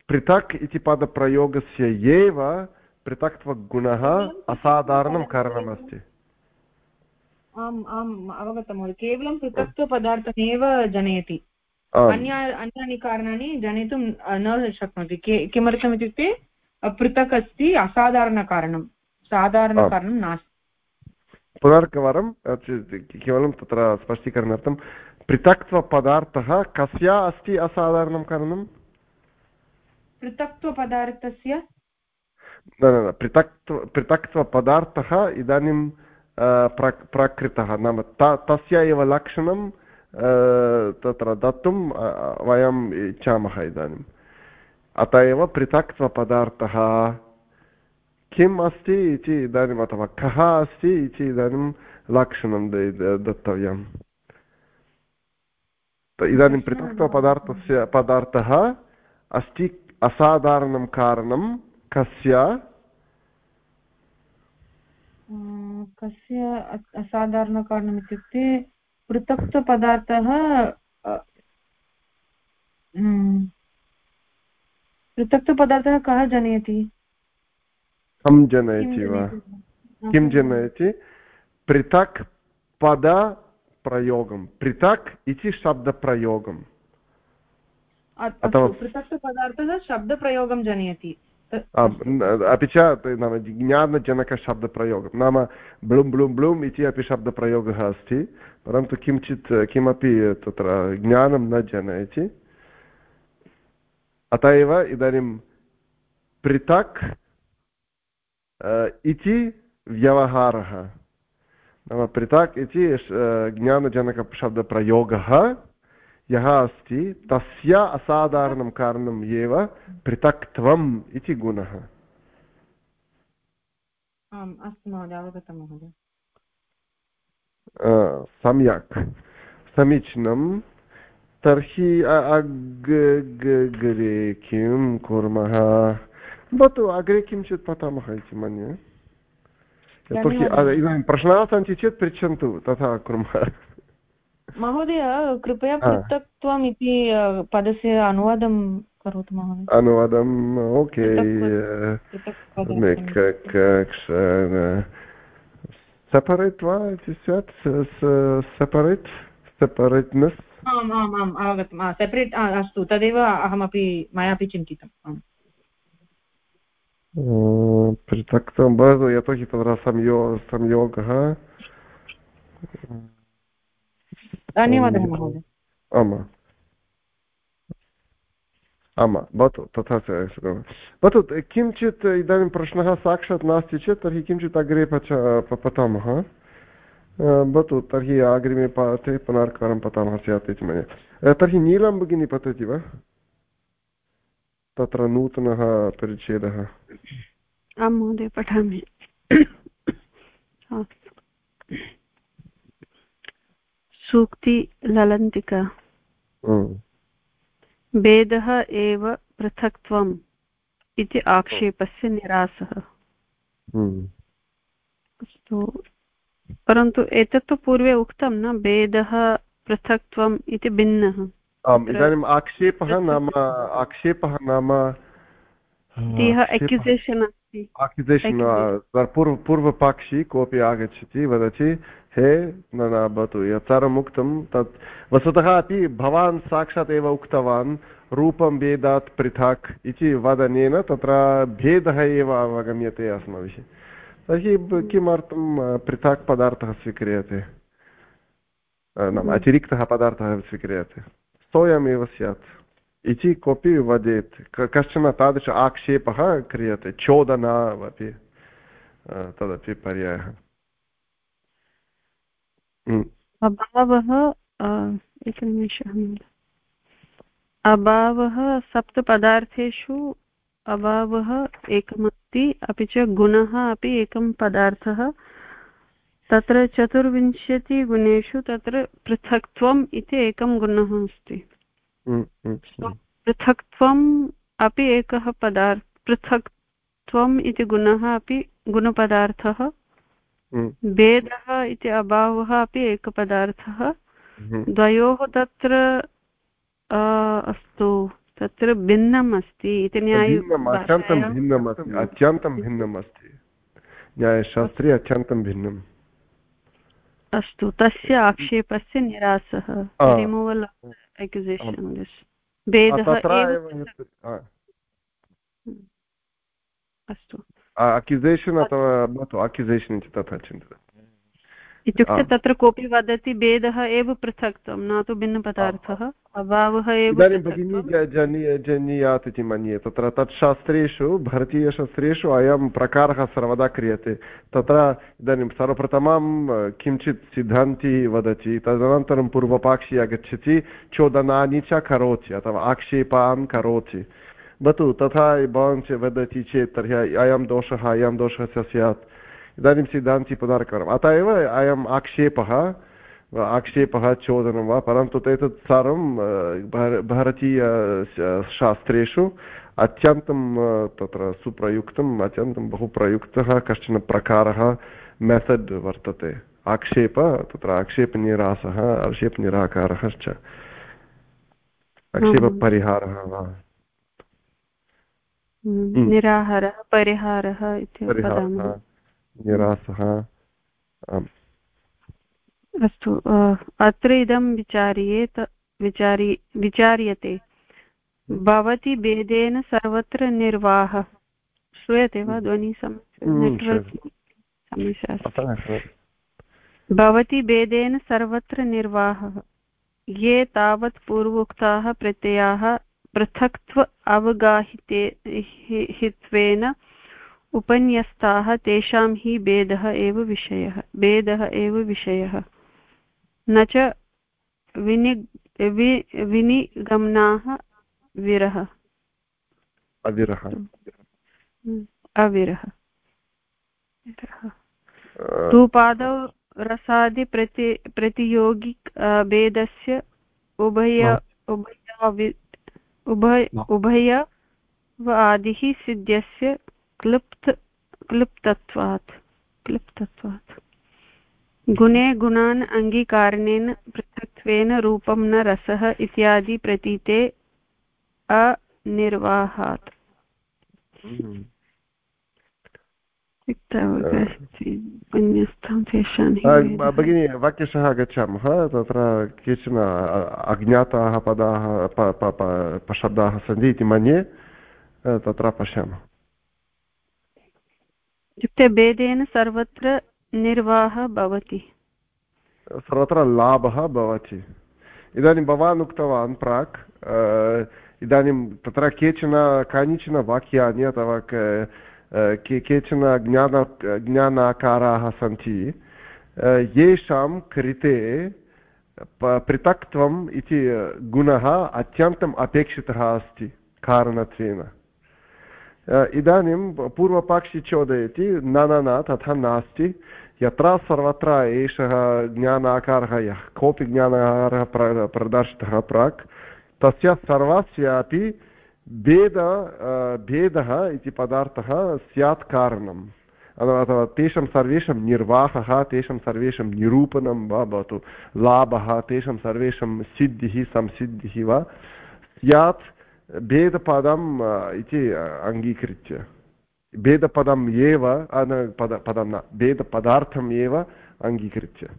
पृथक् इति पदप्रयोगस्य एव पृथक्त्वगुणः असाधारणं कारणमस्ति। आम् आम्, अवगतं केवलं पृथक्त्वपदार्थमेव जनयति। अन्या अन्यानि कारणानि जनयितुं न शक्नोति। किमर्थम् इत्युक्ते पृथक् अस्ति असाधारणकारणं साधारणकारणं नास्ति। पुनर्कवारं केवलं तत्र स्पष्टीकरणार्थं पृथक्त्वपदार्थः कस्य अस्ति असाधारणं कारणं पृथक्त्वपदार्थस्य? न न पृथक्त्व पृथक्त्वपदार्थः इदानीं प्र प्रकृतः नाम तस्य एव लक्षणं तत्र दातुं वयम् इच्छामः इदानीम् अत एव पृथक्त्वपदार्थः। किम् अस्ति इति इदानीम् अथवा कः अस्ति इति इदानीं लक्षणं दत्तव्यम्। इदानीं पृथक्त्वपदार्थस्य पदार्थः अस्ति असाधारणं कारणं कस्य? कस्य असाधारणकारणम् इत्युक्ते पृथक्त्वपदार्थः पृथक्त्वपदार्थः कः जनयति? कं जनयति वा? किं जनयति? पृथक् पद प्रयोगं। पृथक् इति शब्दप्रयोगम्। पृथक्तपदार्थः शब्दप्रयोगं जनयति। अपि च नाम ज्ञानजनकशब्दप्रयोगं नाम ब्लुम् ब्लुम् ब्लुम् इति अपि शब्दप्रयोगः अस्ति परन्तु किञ्चित् किमपि तत्र ज्ञानं न जनयति अत एव इदानीं पृथक् इति व्यवहारः नाम पृथक् इति ज्ञानजनकशब्दप्रयोगः यः अस्ति तस्य असाधारणं कारणम् एव पृथक्त्वम् इति गुणः। सम्यक्। समीचीनं। तर्हि अग्रे किं कुर्मः? भवतु अग्रे किञ्चित् पठामः इति मन्ये। यतोहि इदानीं प्रश्नाः सन्ति चेत् पृच्छन्तु तथा कुर्मः। महोदय कृपया पृथक्त्वम् इति पदस्य अनुवादं करोतु महोदय। अनुवादम् ओके सेपरेट् वा इति स्यात्? सेपरेट् सेपरेट्नेस् आम् आम् आम् अवगतं सेपरेट् अस्तु तदेव अहमपि मयापि चिन्तितम् पृथक्तं भवतु यतोहि तत्र संयो संयोगः। धन्यवादः महोदय। आम्। आम् भवतु तथा भवतु किञ्चित् इदानीं प्रश्नः साक्षात् नास्ति चेत् तर्हि किञ्चित् अग्रे पच पठामः। भवतु तर्हि अग्रिमे पाठे पुनर्कारं पठामः स्यात् इति मन्ये। तर्हि नीलं भगिनी पठति वा? तत्र नूतनः परिच्छेदः। आं महोदय पठामि। सूक्ति ललन्तिका। भेदः एव पृथक्त्वम् इति आक्षेपस्य निरासः हम्म। अस्तु। परन्तु एतत् तु पूर्वे उक्तं न भेदः पृथक्त्वम् इति भिन्नः। आम् इदानीम् आक्षेपः नाम आक्षेपः नाम एक्युसेशन् आक्युजेशन् पूर्व पूर्वपाक्षी कोऽपि आगच्छति वदति हे न न भवतु यत्सर्वम् उक्तं तत् वस्तुतः अपि भवान् साक्षात् एव उक्तवान् रूपं भेदात् पृथक् इति वदनेन तत्र भेदः एव अवगम्यते अस्माभिः तर्हि किमर्थं पृथक् पदार्थः स्वीक्रियते नाम अतिरिक्तः पदार्थः स्वीक्रियते सोऽयमेव स्यात् इति कोऽपि वदेत् कश्चन तादृश आक्षेपः क्रियते चोदना अपि तदपि पर्यायः अभावः एकनिमेषः अभावः सप्तपदार्थेषु अभावः एकमस्ति अपि च गुणः अपि एकं पदार्थः तत्र चतुर्विंशतिगुणेषु तत्र पृथक्त्वम् इति एकं गुणः अस्ति पृथक्त्वम् अपि एकः पदार्थ पृथक्त्वम् इति गुणः अपि गुणपदार्थः। भेदः इति अभावः अपि एकपदार्थः। द्वयोः तत्र अस्तु तत्र भिन्नम् अस्ति इति न्याय अत्यन्तं भिन्नम् अस्ति अत्यन्तं भिन्नम् अस्ति। न्यायशास्त्रे अत्यन्तं भिन्नम्। अस्तु तस्य आक्षेपस्य निरासः रिमूवल् accusation भेदः अस्तु अक्युजेशन् अथवा भवतु अक्युजेशन् इति तथा चिन्तयतु इत्युक्ते तत्र कोऽपि वदति भेदः एव पृथक्त्वं न तु भिन्नपदार्थः अभावः एव इदानीं भगिनी जनीयात् इति मन्ये तत्र तत् शास्त्रेषु भारतीयशास्त्रेषु अयं प्रकारः सर्वदा क्रियते। तत्र इदानीं सर्वप्रथमं किञ्चित् सिद्धान्ति वदति तदनन्तरं पूर्वपाक्षी आगच्छति चोदनानि च करोति अथवा आक्षेपान् करोति। भवतु तथा भवान् वदति चेत् तर्हि अयं दोषः अयं दोषः स्यात्। इदानीं सिद्धान्ति पुनर्करम् अतः एव अयम् आक्षेपः आक्षेपः चोदनं वा परन्तु एतत् सर्वं भारतीय शास्त्रेषु अत्यन्तं तत्र सुप्रयुक्तम् अत्यन्तं बहु प्रयुक्तः कश्चन प्रकारः मेथड् वर्तते। आक्षेप तत्र आक्षेपनिरासः आक्षेपनिराकारः च। आक्षेपपरिहारः वा? निराहारः परिहारः इति निरासः अस्तु अत्र इदं विचार्येत विचारि विचार्यते। भवति भेदेन सर्वत्र निर्वाहः। श्रूयते वा ध्वनि समस्या भवति भेदेन सर्वत्र निर्वाहः। ये तावत् पूर्वोक्ताः प्रत्ययाः पृथक्त्व अवगाहिते हित्वेन उपन्यस्ताः तेषां हि भेदः एव विषयः भेदः एव विषयः। न च विनि वि विनिगमनाः विरः अविरः अविरः धूपादौ रसादिप्रति प्रतियोगिक भेदस्य उभय उभय उभय उभय आदिः सिद्ध्यस्य क्लुप्त क्लुप्तत्वात् क्लुप्तत्वात्। गुणे गुणान् अङ्गीकारणेन पृथक्त्वेन रूपं न रसः इत्यादि प्रतीते निर्वाहात् हम्म। भगिनी वाक्यशः गच्छामः तत्र केचन अज्ञाताः पदाः शब्दाः सन्ति इति मन्ये तत्र पश्यामः। इत्युक्ते भेदेन सर्वत्र निर्वाहः भवति। सर्वत्र लाभः भवति। इदानीं भवान् उक्तवान् प्राक् इदानीं तत्र केचन, कानिचन वाक्यानि अथवा केचन ज्ञान, ज्ञानाकाराः सन्ति। येषां कृते पृथक्त्वम् इति गुणः अत्यन्तम् अपेक्षितः अस्ति, कारणत्वेन। इदानीं पूर्वपाक्षि चोदयति न न न तथा नास्ति यत्र सर्वत्र एषः ज्ञानाकारः यः कोऽपि ज्ञानाकारः प्र प्रदर्शितः प्राक् तस्य सर्वस्यापि भेद भेदः इति पदार्थः स्यात् कारणम् अथवा तेषां सर्वेषां निर्वाहः तेषां सर्वेषां निरूपणं वा भवतु लाभः तेषां सर्वेषां सिद्धिः संसिद्धिः वा स्यात् भेदपदम् इति अङ्गीकृत्य भेदपदम् एव पद पदं न भेदपदार्थम् एव अङ्गीकृत्य।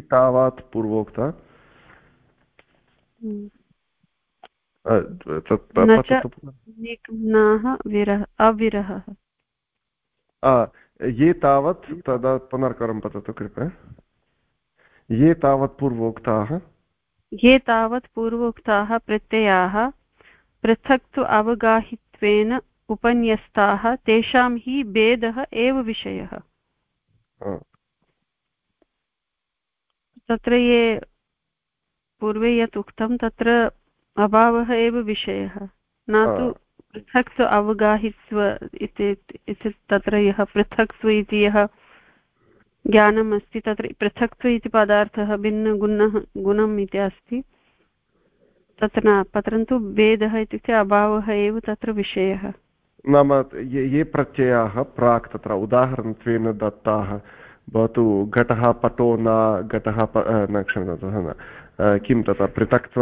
तावत् पूर्वोक्त। अविरहः ये तावत् तदा पुनर्करं पततु कृपया ये तावत् पूर्वोक्ताः? ये तावत् पूर्वोक्ताः प्रत्ययाः पृथक्तु अवगाहित्वेन उपन्यस्ताः तेषां हि भेदः एव विषयः। तत्र ये पूर्वे यत् उक्तं तत्र अभावः एव विषयः। न तु पृथक्त्व अवगाहित्व इति तत्र यः पृथक्त्व इति यः ज्ञानम् अस्ति तत्र पृथक्त्व इति पदार्थः भिन्नगुणः गुणम् इति अस्ति। तत्र न परन्तु भेदः इत्युक्ते अभावः एव तत्र विषयः। नाम ये ये प्रत्ययाः प्राक् तत्र उदाहरणत्वेन दत्ताः भवतु घटः पटो न घटः न क्षम्यतां न किं तत्र पृथक्त्व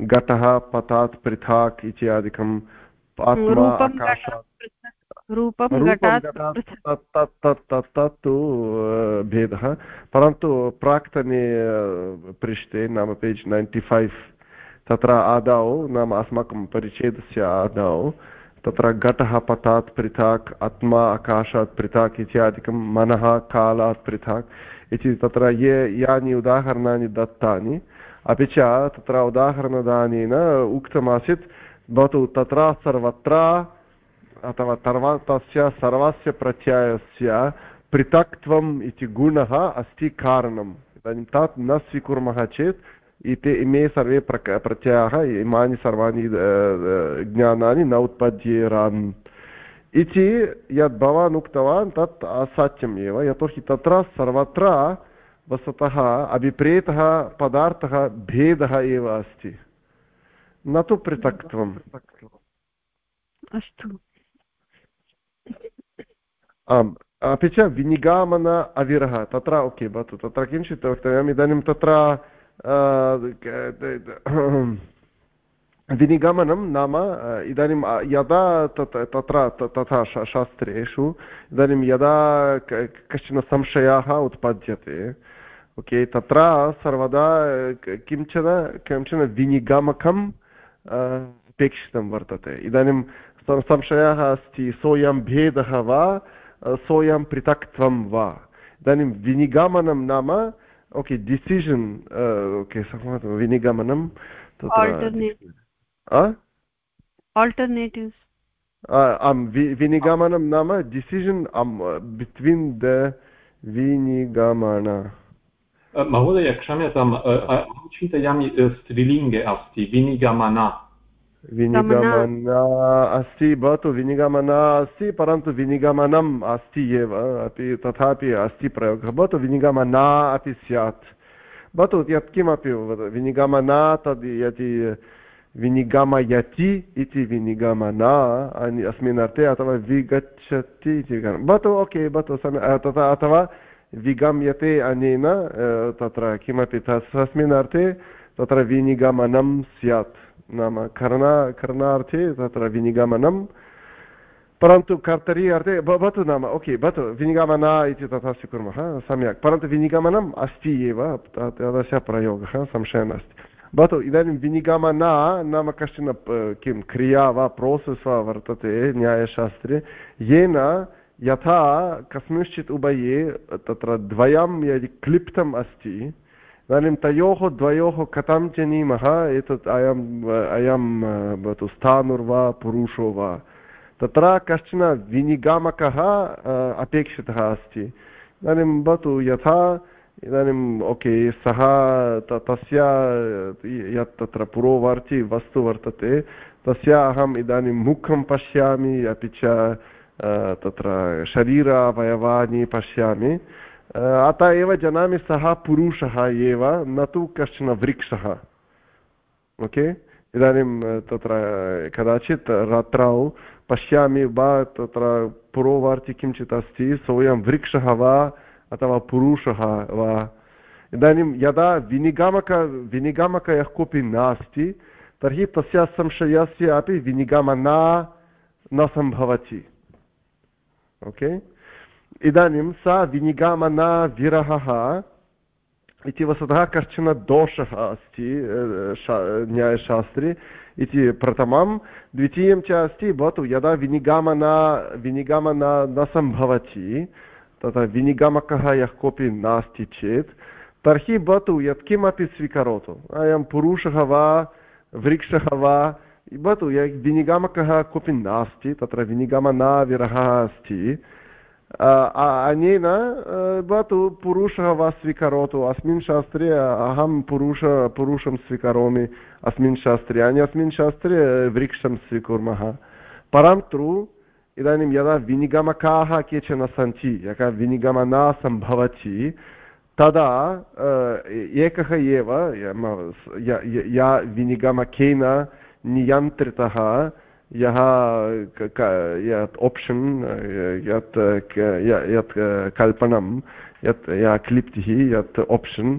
घटः पतात् पृथक् इत्यादिकं तत्तु भेदः। परन्तु प्राक्तने पृष्ठे नाम पेज् नैन्टि फैव् तत्र आदौ नाम अस्माकं परिच्छेदस्य आदौ तत्र घटः पतात् पृथक् आत्मा आकाशात् पृथक् इत्यादिकं मनः कालात् पृथक् इति तत्र ये यानि उदाहरणानि दत्तानि अपि च तत्र उदाहरणदानेन उक्तमासीत् भवतु तत्र सर्वत्र अथवा सर्व तस्य सर्वस्य प्रत्ययस्य पृथक्त्वम् इति गुणः अस्ति कारणम्। इदानीं तत् न स्वीकुर्मः चेत् इति इमे सर्वे प्रक प्रत्ययाः इमानि सर्वाणि ज्ञानानि न उत्पद्येरान्। इति यद् भवान् उक्तवान्, तत् असत्यम् एव। यतोहि तत्र सर्वत्र वस्तुतः अभिप्रेतः पदार्थः भेदः एव अस्ति। न तु पृथक्त्वम्। अस्तु। आम् अपि च विनिगामन अविरः तत्र ओके भवतु तत्र किञ्चित् वक्तव्यम् इदानीं तत्र विनिगमनं नाम इदानीं यदा तत् तत्र तथा शास्त्रेषु इदानीं यदा कश्चन संशयः उत्पद्यते ओके तत्र सर्वदा किंचन किंचन विनिगमकम् अपेक्षितं वर्तते इदानीं संशयः अस्ति सोऽयं भेदः वा सोऽयं पृथक्त्वं वा इदानीं विनिगमनं नाम ओके डिसिशन् ओके विनिगमनं आम् विनिगमनं नाम डिसिशन् बिट्वीन् द विनिगमन महोदय क्षम्यताम् अहं चिन्तयामि स्त्रीलिङ्गे अस्ति विनिगमना विनिगमना अस्ति, भवतु विनिगमना अस्ति, परन्तु विनिगमनम् अस्ति एव, अपि तथापि अस्ति प्रयोगः। भवतु विनिगमना अपि स्यात्। भवतु यत्किमपि विनिगमना तद् यदि विनिगमयति इति विनिगमना अस्मिन् अर्थे अथवा विगच्छति इति भवतु, ओके, भवतु तथा, अथवा विगम्यते अनेन तत्र किमपि तस्मिन् अर्थे तत्र विनिगमनं स्यात्। नाम कर्ण करणार्थे तत्र विनिगमनं। परन्तु कर्तरि अर्थे भवतु नाम, ओके, भवतु, विनिगमन इति तथा स्वीकुर्मः, सम्यक्। परन्तु विनिगमनम् अस्ति एव तादृशप्रयोगः संशयः नास्ति। भवतु, इदानीं विनिगमन नाम कश्चन किं, क्रिया वा, प्रोसेस् वा वर्तते न्यायशास्त्रे, येन यथा कस्मिंश्चित् उभये तत्र द्वयं यदि क्लिप्तम् अस्ति इदानीं तयोः द्वयोः कथं चिनीमः एतत् अयम् अयं भवतु स्थाणुर्वा पुरुषो वा तत्र कश्चन विनिगामकः अपेक्षितः अस्ति इदानीं भवतु यथा इदानीम् ओके सः तस्य यत् तत्र पुरोवर्ति वस्तु वर्तते तस्य अहम् इदानीं मुखं पश्यामि अपि च तत्र शरीरावयवानि पश्यामि अतः एव जानामि सः पुरुषः एव न तु कश्चन वृक्षः ओके इदानीं तत्र कदाचित् रात्रौ पश्यामि वा तत्र पुरोवार्ति किञ्चित् अस्ति सोऽयं वृक्षः वा अथवा पुरुषः वा इदानीं यदा विनिगामक विनिगामक यः कोऽपि नास्ति तर्हि तस्य संशयस्य अपि विनिगमना न सम्भवति ओके इदानीं सा विनिगमना विरहः इति वस्तुतः कश्चन दोषः अस्ति न्यायशास्त्रे इति प्रथमं. द्वितीयं च अस्ति, भवतु, यदा विनिगमना विनिगमना न सम्भवति, तथा विनिगमकः यः कोऽपि नास्ति चेत्, तर्हि भवतु, यत्किमपि स्वीकरोतु। अयं पुरुषः वा, वृक्षः वा, भवतु विनिगमकः कोऽपि नास्ति, तत्र विनिगमनाविरहः अस्ति अनेन भवतु पुरुषः वा स्वीकरोतु अस्मिन् शास्त्रे अहं पुरुष पुरुषं स्वीकरोमि अस्मिन् शास्त्रे अन्यस्मिन् शास्त्रे वृक्षं स्वीकुर्मः परन्तु इदानीं यदा विनिगमकाः केचन सन्ति यः विनिगमना सम्भवति तदा एकः एव या विनिगमकेन नियन्त्रितः यः यत् ओप्शन् यत् यत् कल्पनं यत्, या क्लिप्तिः, यत् ओप्शन्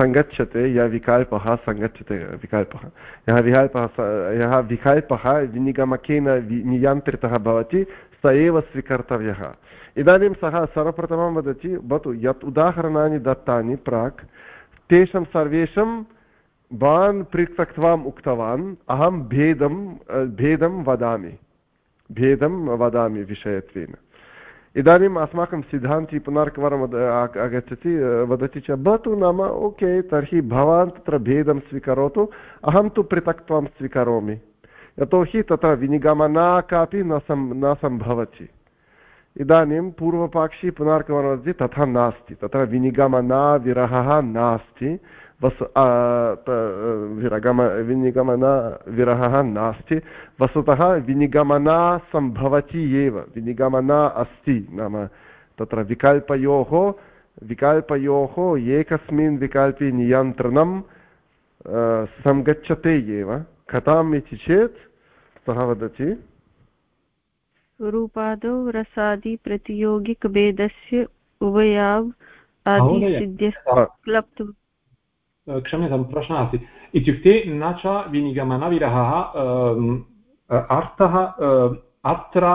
सङ्गच्छते, यः विकल्पः सङ्गच्छते विकल्पः। यः विकल्पः यः विकल्पः विनिगमकेन नियन्त्रितः भवति, स एव स्वीकर्तव्यः। इदानीं सः सर्वप्रथमं वदति, भवतु यत् उदाहरणानि दत्तानि प्राक्, तेषां सर्वेषां भवान् पृथक्त्वाम् उक्तवान्, अहं भेदं भेदं वदामि। भेदं वदामि विषयत्वेन। इदानीम् अस्माकं सिद्धान्ति पुनर्कवारम् आगच्छति वदति च, भवतु नाम, ओके, तर्हि भवान् तत्र भेदं स्वीकरोतु, अहं तु पृथक्त्वं स्वीकरोमि। यतोहि तत्र विनिगमना कापि न सम्, न सम्भवति। इदानीं पूर्वपाक्षी पुनर्कवारं वदति, तथा नास्ति। तत्र विनिगमना विरहः नास्ति। वस् विरगम विनिगमन विरहः नास्ति वस्तुतः विनिगमना सम्भवति एव विनिगमना अस्ति नाम तत्र विकल्पयोः विकल्पयोः एकस्मिन् विकल्पे नियन्त्रणं सङ्गच्छते एव कथाम् इति चेत् सः वदति रूपादौ रसादिप्रतियोगिकभेदस्य उभयाव् आदिसिद्ध्यस्य क्लप्तुं क्षम्यतां प्रश्नः अस्ति इत्युक्ते न च विनिगमनविरहः अर्थः अत्र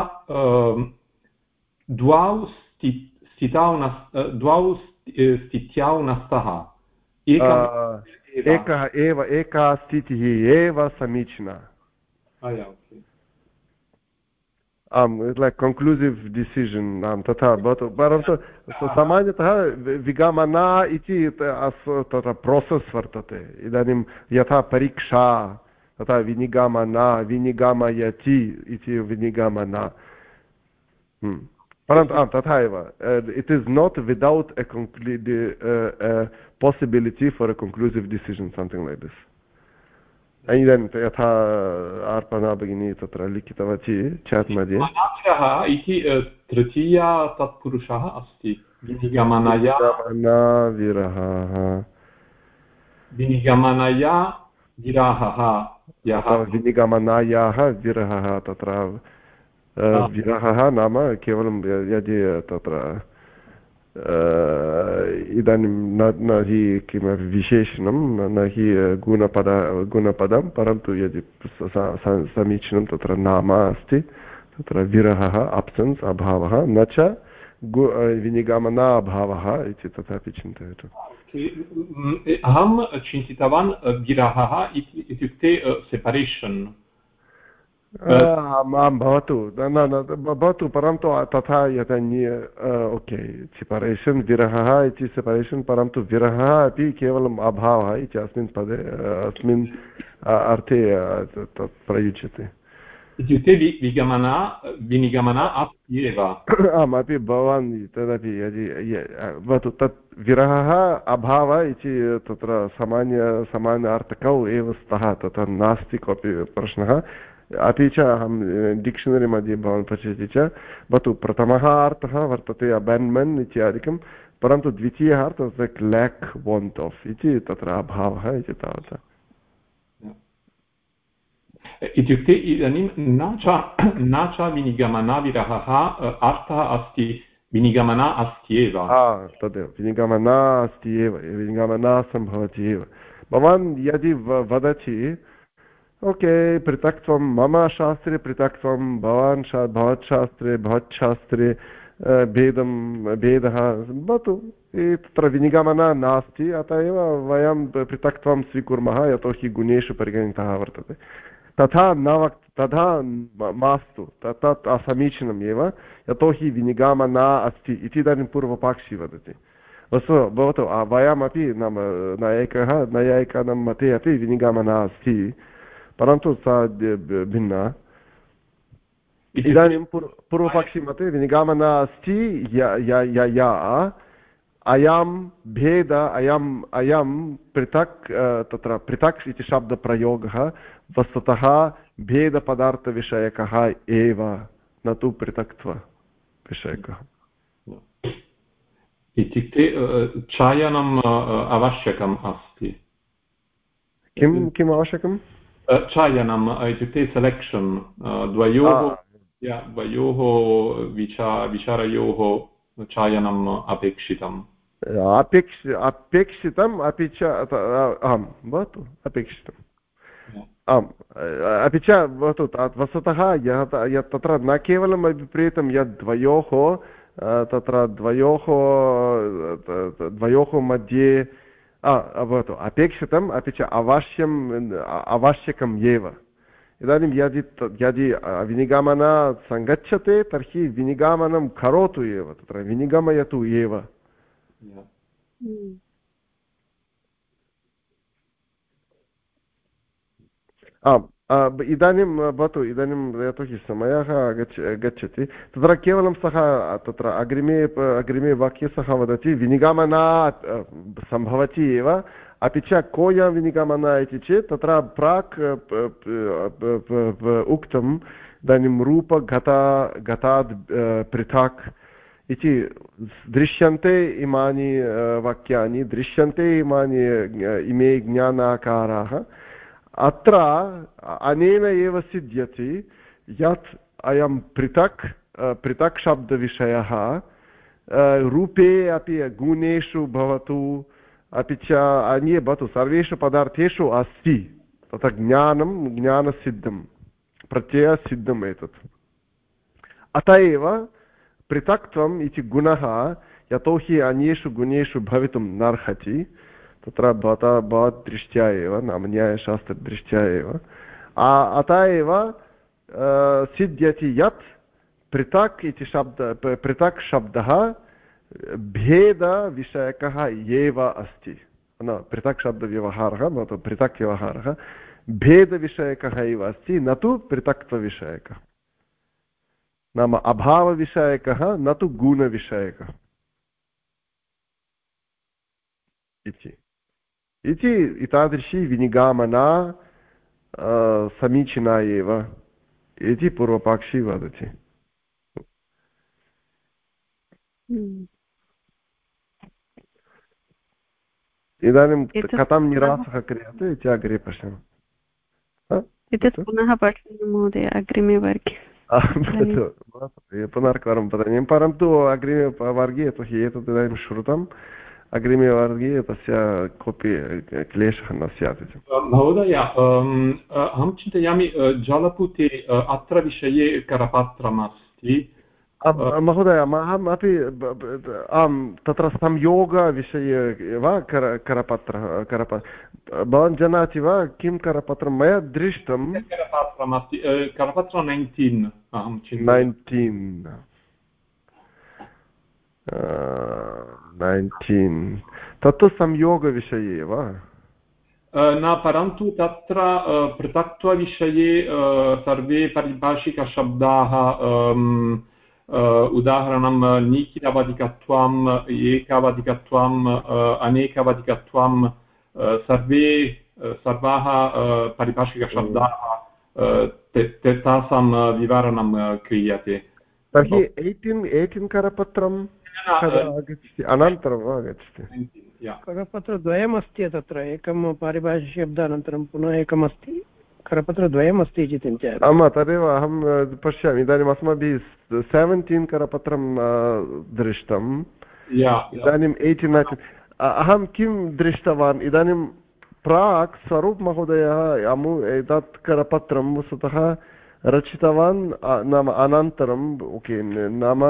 द्वौ स्थि स्थितौ न द्वौ स्थित्यौ न स्तः एकः एव एका स्थितिः एव समीचीना आम् लैक् कन्क्लूसिव् डिसिशन् आम् तथा भवतु परन्तु सामान्यतः विगमना इति तत्र प्रोसेस् वर्तते इदानीं यथा परीक्षा तथा विनिगमना विनिगमयति इति विनिगमना परन्तु आम् तथा एव it is not without a conclude possibility for a conclusive decision something like this इदानीं यथा अर्पणा भगिनी तत्र लिखितवती चाट् मध्ये। इति तृतीया तत्पुरुषः अस्ति। विरहः। विनिगमनया विराहः यः विनिगमनायाः विरहः तत्र। विरहः नाम केवलं यदि तत्र इदानीं न हि किमपि विशेषणं, न हि गुणपद, गुणपदं, परन्तु यदि समीचीनं तत्र नाम अस्ति, तत्र विरहः अप्सन्स् अभावः, न च विनिगमनाभावः इति तथापि चिन्तयतु। अहं चिन्तितवान् विरहः इत्युक्ते सेपरेशन् भवतु। न न भवतु परन्तु तथा यथा ओके सेपरेशन् विरहः इति सेपरेशन् परन्तु विरहः अपि केवलम् अभावः इति अस्मिन् पदे अस्मिन् अर्थे तत् प्रयुज्यते। इत्युक्ते विगमना विनिगमना एव। आम् अपि भवान् तदपि यदि भवतु तत् विरहः अभावः इति तत्र सामान्य सामान्यार्थकौ एव स्तः तत्र नास्ति कोऽपि प्रश्नः। अपि च अहं डिक्षनरि मध्ये भवान् पश्यति च भवतु प्रथमः अर्थः वर्तते अबेन्मेन् इत्यादिकं परन्तु द्वितीयः अर्थः लेक् वाण्ट् आफ् इति तत्र अभावः इति तावत्। इत्युक्ते इदानीं न च न च विनिगमनाविरहः अर्थः अस्ति विनिगमना अस्ति एव। तदेव विनिगमना अस्ति एव विनिगमना सम्भवति एव। भवान् यदि वदति ओके पृथक्त्वं मम शास्त्रे पृथक्त्वं भवान् शा भवत्शास्त्रे भवत्शास्त्रे भेदं, भेदः, भवतु। तत्र विनिगमना नास्ति, अतः एव वयं पृथक्त्वं स्वीकुर्मः, यतोहि गुणेषु परिगणितः वर्तते। तथा न वक्, तथा मास्तु तत् असमीचीनम् एव, यतोहि विनिगमना अस्ति इति इदानीं पूर्वपाक्षी वदति। वस्तु भवतु वयमपि नाम नैकः नैयायिकानां मते अपि विनिगमना अस्ति। परन्तु सा भिन्ना। इदानीं पूर्व पूर्वपक्षिमते विनिगमना अस्ति या अयं भेद अयम् अयं पृथक् तत्र पृथक् इति शब्दप्रयोगः वस्तुतः भेदपदार्थविषयकः एव न तु पृथक्त्वविषयकः। इत्युक्ते चयनम् आवश्यकम् अस्ति। किं किम् आवश्यकम्? चयनम् इत्युक्ते सेलेक्षन् द्वयोः द्वयोः विचा विचारयोः चयनम् अपेक्षितम् अपेक्ष अपेक्षितम् अपि च आम् भवतु अपेक्षितम् आम् अपि च भवतु वस्तुतः यत् तत्र न केवलम् अभिप्रेतं यद् द्वयोः तत्र द्वयोः द्वयोः मध्ये भवतु अपेक्षितम् अपि च अवश्यम् आवश्यकम् एव इदानीं यदि यदि विनिगमना सङ्गच्छते तर्हि विनिगमनं करोतु एव तत्र विनिगमयतु एव आम् इदानीं भवतु इदानीं यतोहि समयः आगच्छ गच्छति तत्र केवलं सः तत्र अग्रिमे अग्रिमे वाक्ये सः वदति विनिगमना सम्भवति एव अपि च कोय विनिगमना इति चेत् तत्र प्राक् उक्तम् इदानीं रूपगता पृथक् इति दृश्यन्ते इमानि वाक्यानि दृश्यन्ते इमानि इमे ज्ञानाकाराः अत्र अनेन एव सिद्ध्यति यत् अयं पृथक् पृथक् शब्दविषयः रूपे अपि गुणेषु भवतु, अपि च अन्ये भवतु, सर्वेषु पदार्थेषु अस्ति, तथा ज्ञानं, ज्ञानसिद्धं, प्रत्ययसिद्धम् एतत्। अत एव पृथक्त्वम् इति गुणः यतोहि अन्येषु गुणेषु भवितुं नार्हति। तत्र भवता भवद्दृष्ट्या एव नाम न्यायशास्त्रदृष्ट्या एव। अतः एव सिद्ध्यति यत् पृथक् इति शब्द पृथक् शब्दः भेदविषयकः एव अस्ति। न, पृथक् शब्दव्यवहारः भवतु पृथक् व्यवहारः भेदविषयकः एव अस्ति, न तु पृथक्त्वविषयकः। नाम अभावविषयकः, न तु गुणविषयकः। इति। इति एतादृशी विनिगामना समीचीना एव इति पूर्वपाक्षी वदति इदानीं कथं निरासः क्रियते इति अग्रे पश्यामः एतत् पुनः पठनीयं महोदय अग्रिमे वर्गे पुनर्कवारं वदामि परन्तु अग्रिमे वर्गे यतोहि एतत् इदानीं श्रुतम् अग्रिमे वर्गे तस्य कोऽपि क्लेशः न स्यात् महोदय अहं चिन्तयामि जलपुटे अत्र विषये करपात्रमस्ति। महोदय अहम् अपि आं तत्र संयोगविषये वा कर करपत्रः करप भवान् जानाति वा किं करपत्रं? मया दृष्टं करपत्रमस्ति? करपत्र नैन्टीन् अहं नैन्टीन्। नैन्टीन् तत्तु संयोगविषये वा न परन्तु तत्र पृथक्त्वविषये सर्वे पारिभाषिकशब्दाः उदाहरणं नीकिरवधिकत्वम् एकवधिकत्वम् अनेकवधिकत्वं सर्वे सर्वाः पारिभाषिकशब्दाः तासां विवरणं क्रियते तर्हि एय्टीन् एय्टीन् करपत्रं अनन्तरं वा आगच्छति? करपत्रद्वयमस्ति तत्र एकं पारिभाषिकशब्दानन्तरं पुनः एकमस्ति। करपत्रद्वयमस्ति इति चिन्तयामि। आम् तदेव अहं पश्यामि। इदानीम् अस्माभिः सेवेन्टीन् करपत्रं दृष्टम् इदानीम् एय्टीन् अहं किं दृष्टवान्? इदानीं प्राक् स्वरूप् महोदयः अमु एतत् करपत्रं वस्तुतः रचितवान् नाम अनन्तरम् ओके नाम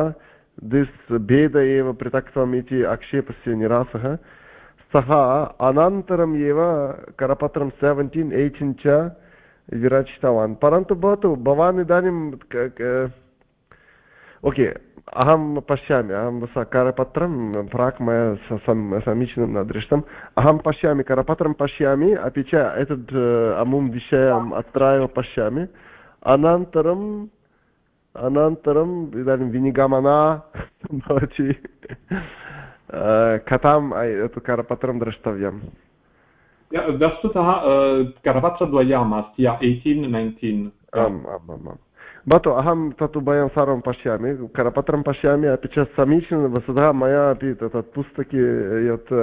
दिस् भेद एव पृथक्त्वम् इति आक्षेपस्य निरासः सः अनन्तरम् एव करपत्रं सेवेन्टीन् एय्टीन् च विरचितवान् परन्तु भवतु भवान् इदानीं ओके अहं पश्यामि अहं स करपत्रं प्राक् मया समीचीनं न दृष्टम् अहं पश्यामि करपत्रं पश्यामि अपि च एतद् अमुं विषयम् अत्र एव पश्यामि अनन्तरम् अनन्तरम् इदानीं विनिगमना भवति एतत् करपत्रं द्रष्टव्यम् वस्तुतः करपत्रद्वयम् अस्ति एय्टीन् नैन्टीन् आम् आम् आम् आम् भवतु अहं तत् वयं सर्वं पश्यामि करपत्रं पश्यामि अपि च समीचीनं वस्तुतः मया अपि तत् पुस्तके यत्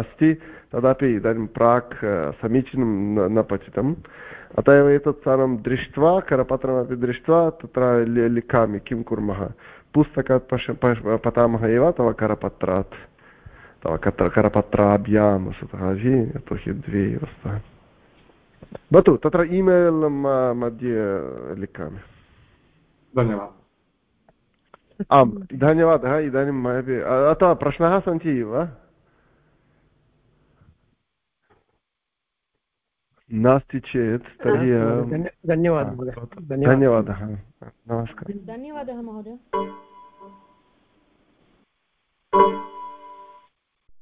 अस्ति तदपि इदानीं प्राक् समीचीनं न पठितम् अतः एव एतत् सर्वं दृष्ट्वा करपत्रमपि दृष्ट्वा तत्र लिखामि किं कुर्मः पुस्तकात् पश्य पठामः एव अथवा करपत्रात् अथवा कत्र करपत्राभ्यां वस्तुतः जि यतोहि द्वे एव स्तः भवतु तत्र ईमेल् मध्ये लिखामि धन्यवादः आम् धन्यवादः इदानीं मयापि अथवा प्रश्नाः सन्ति वा नास्ति चेत् तर्हि धन्यवादः धन्यवादः। नमस्कारः। धन्यवादः महोदय।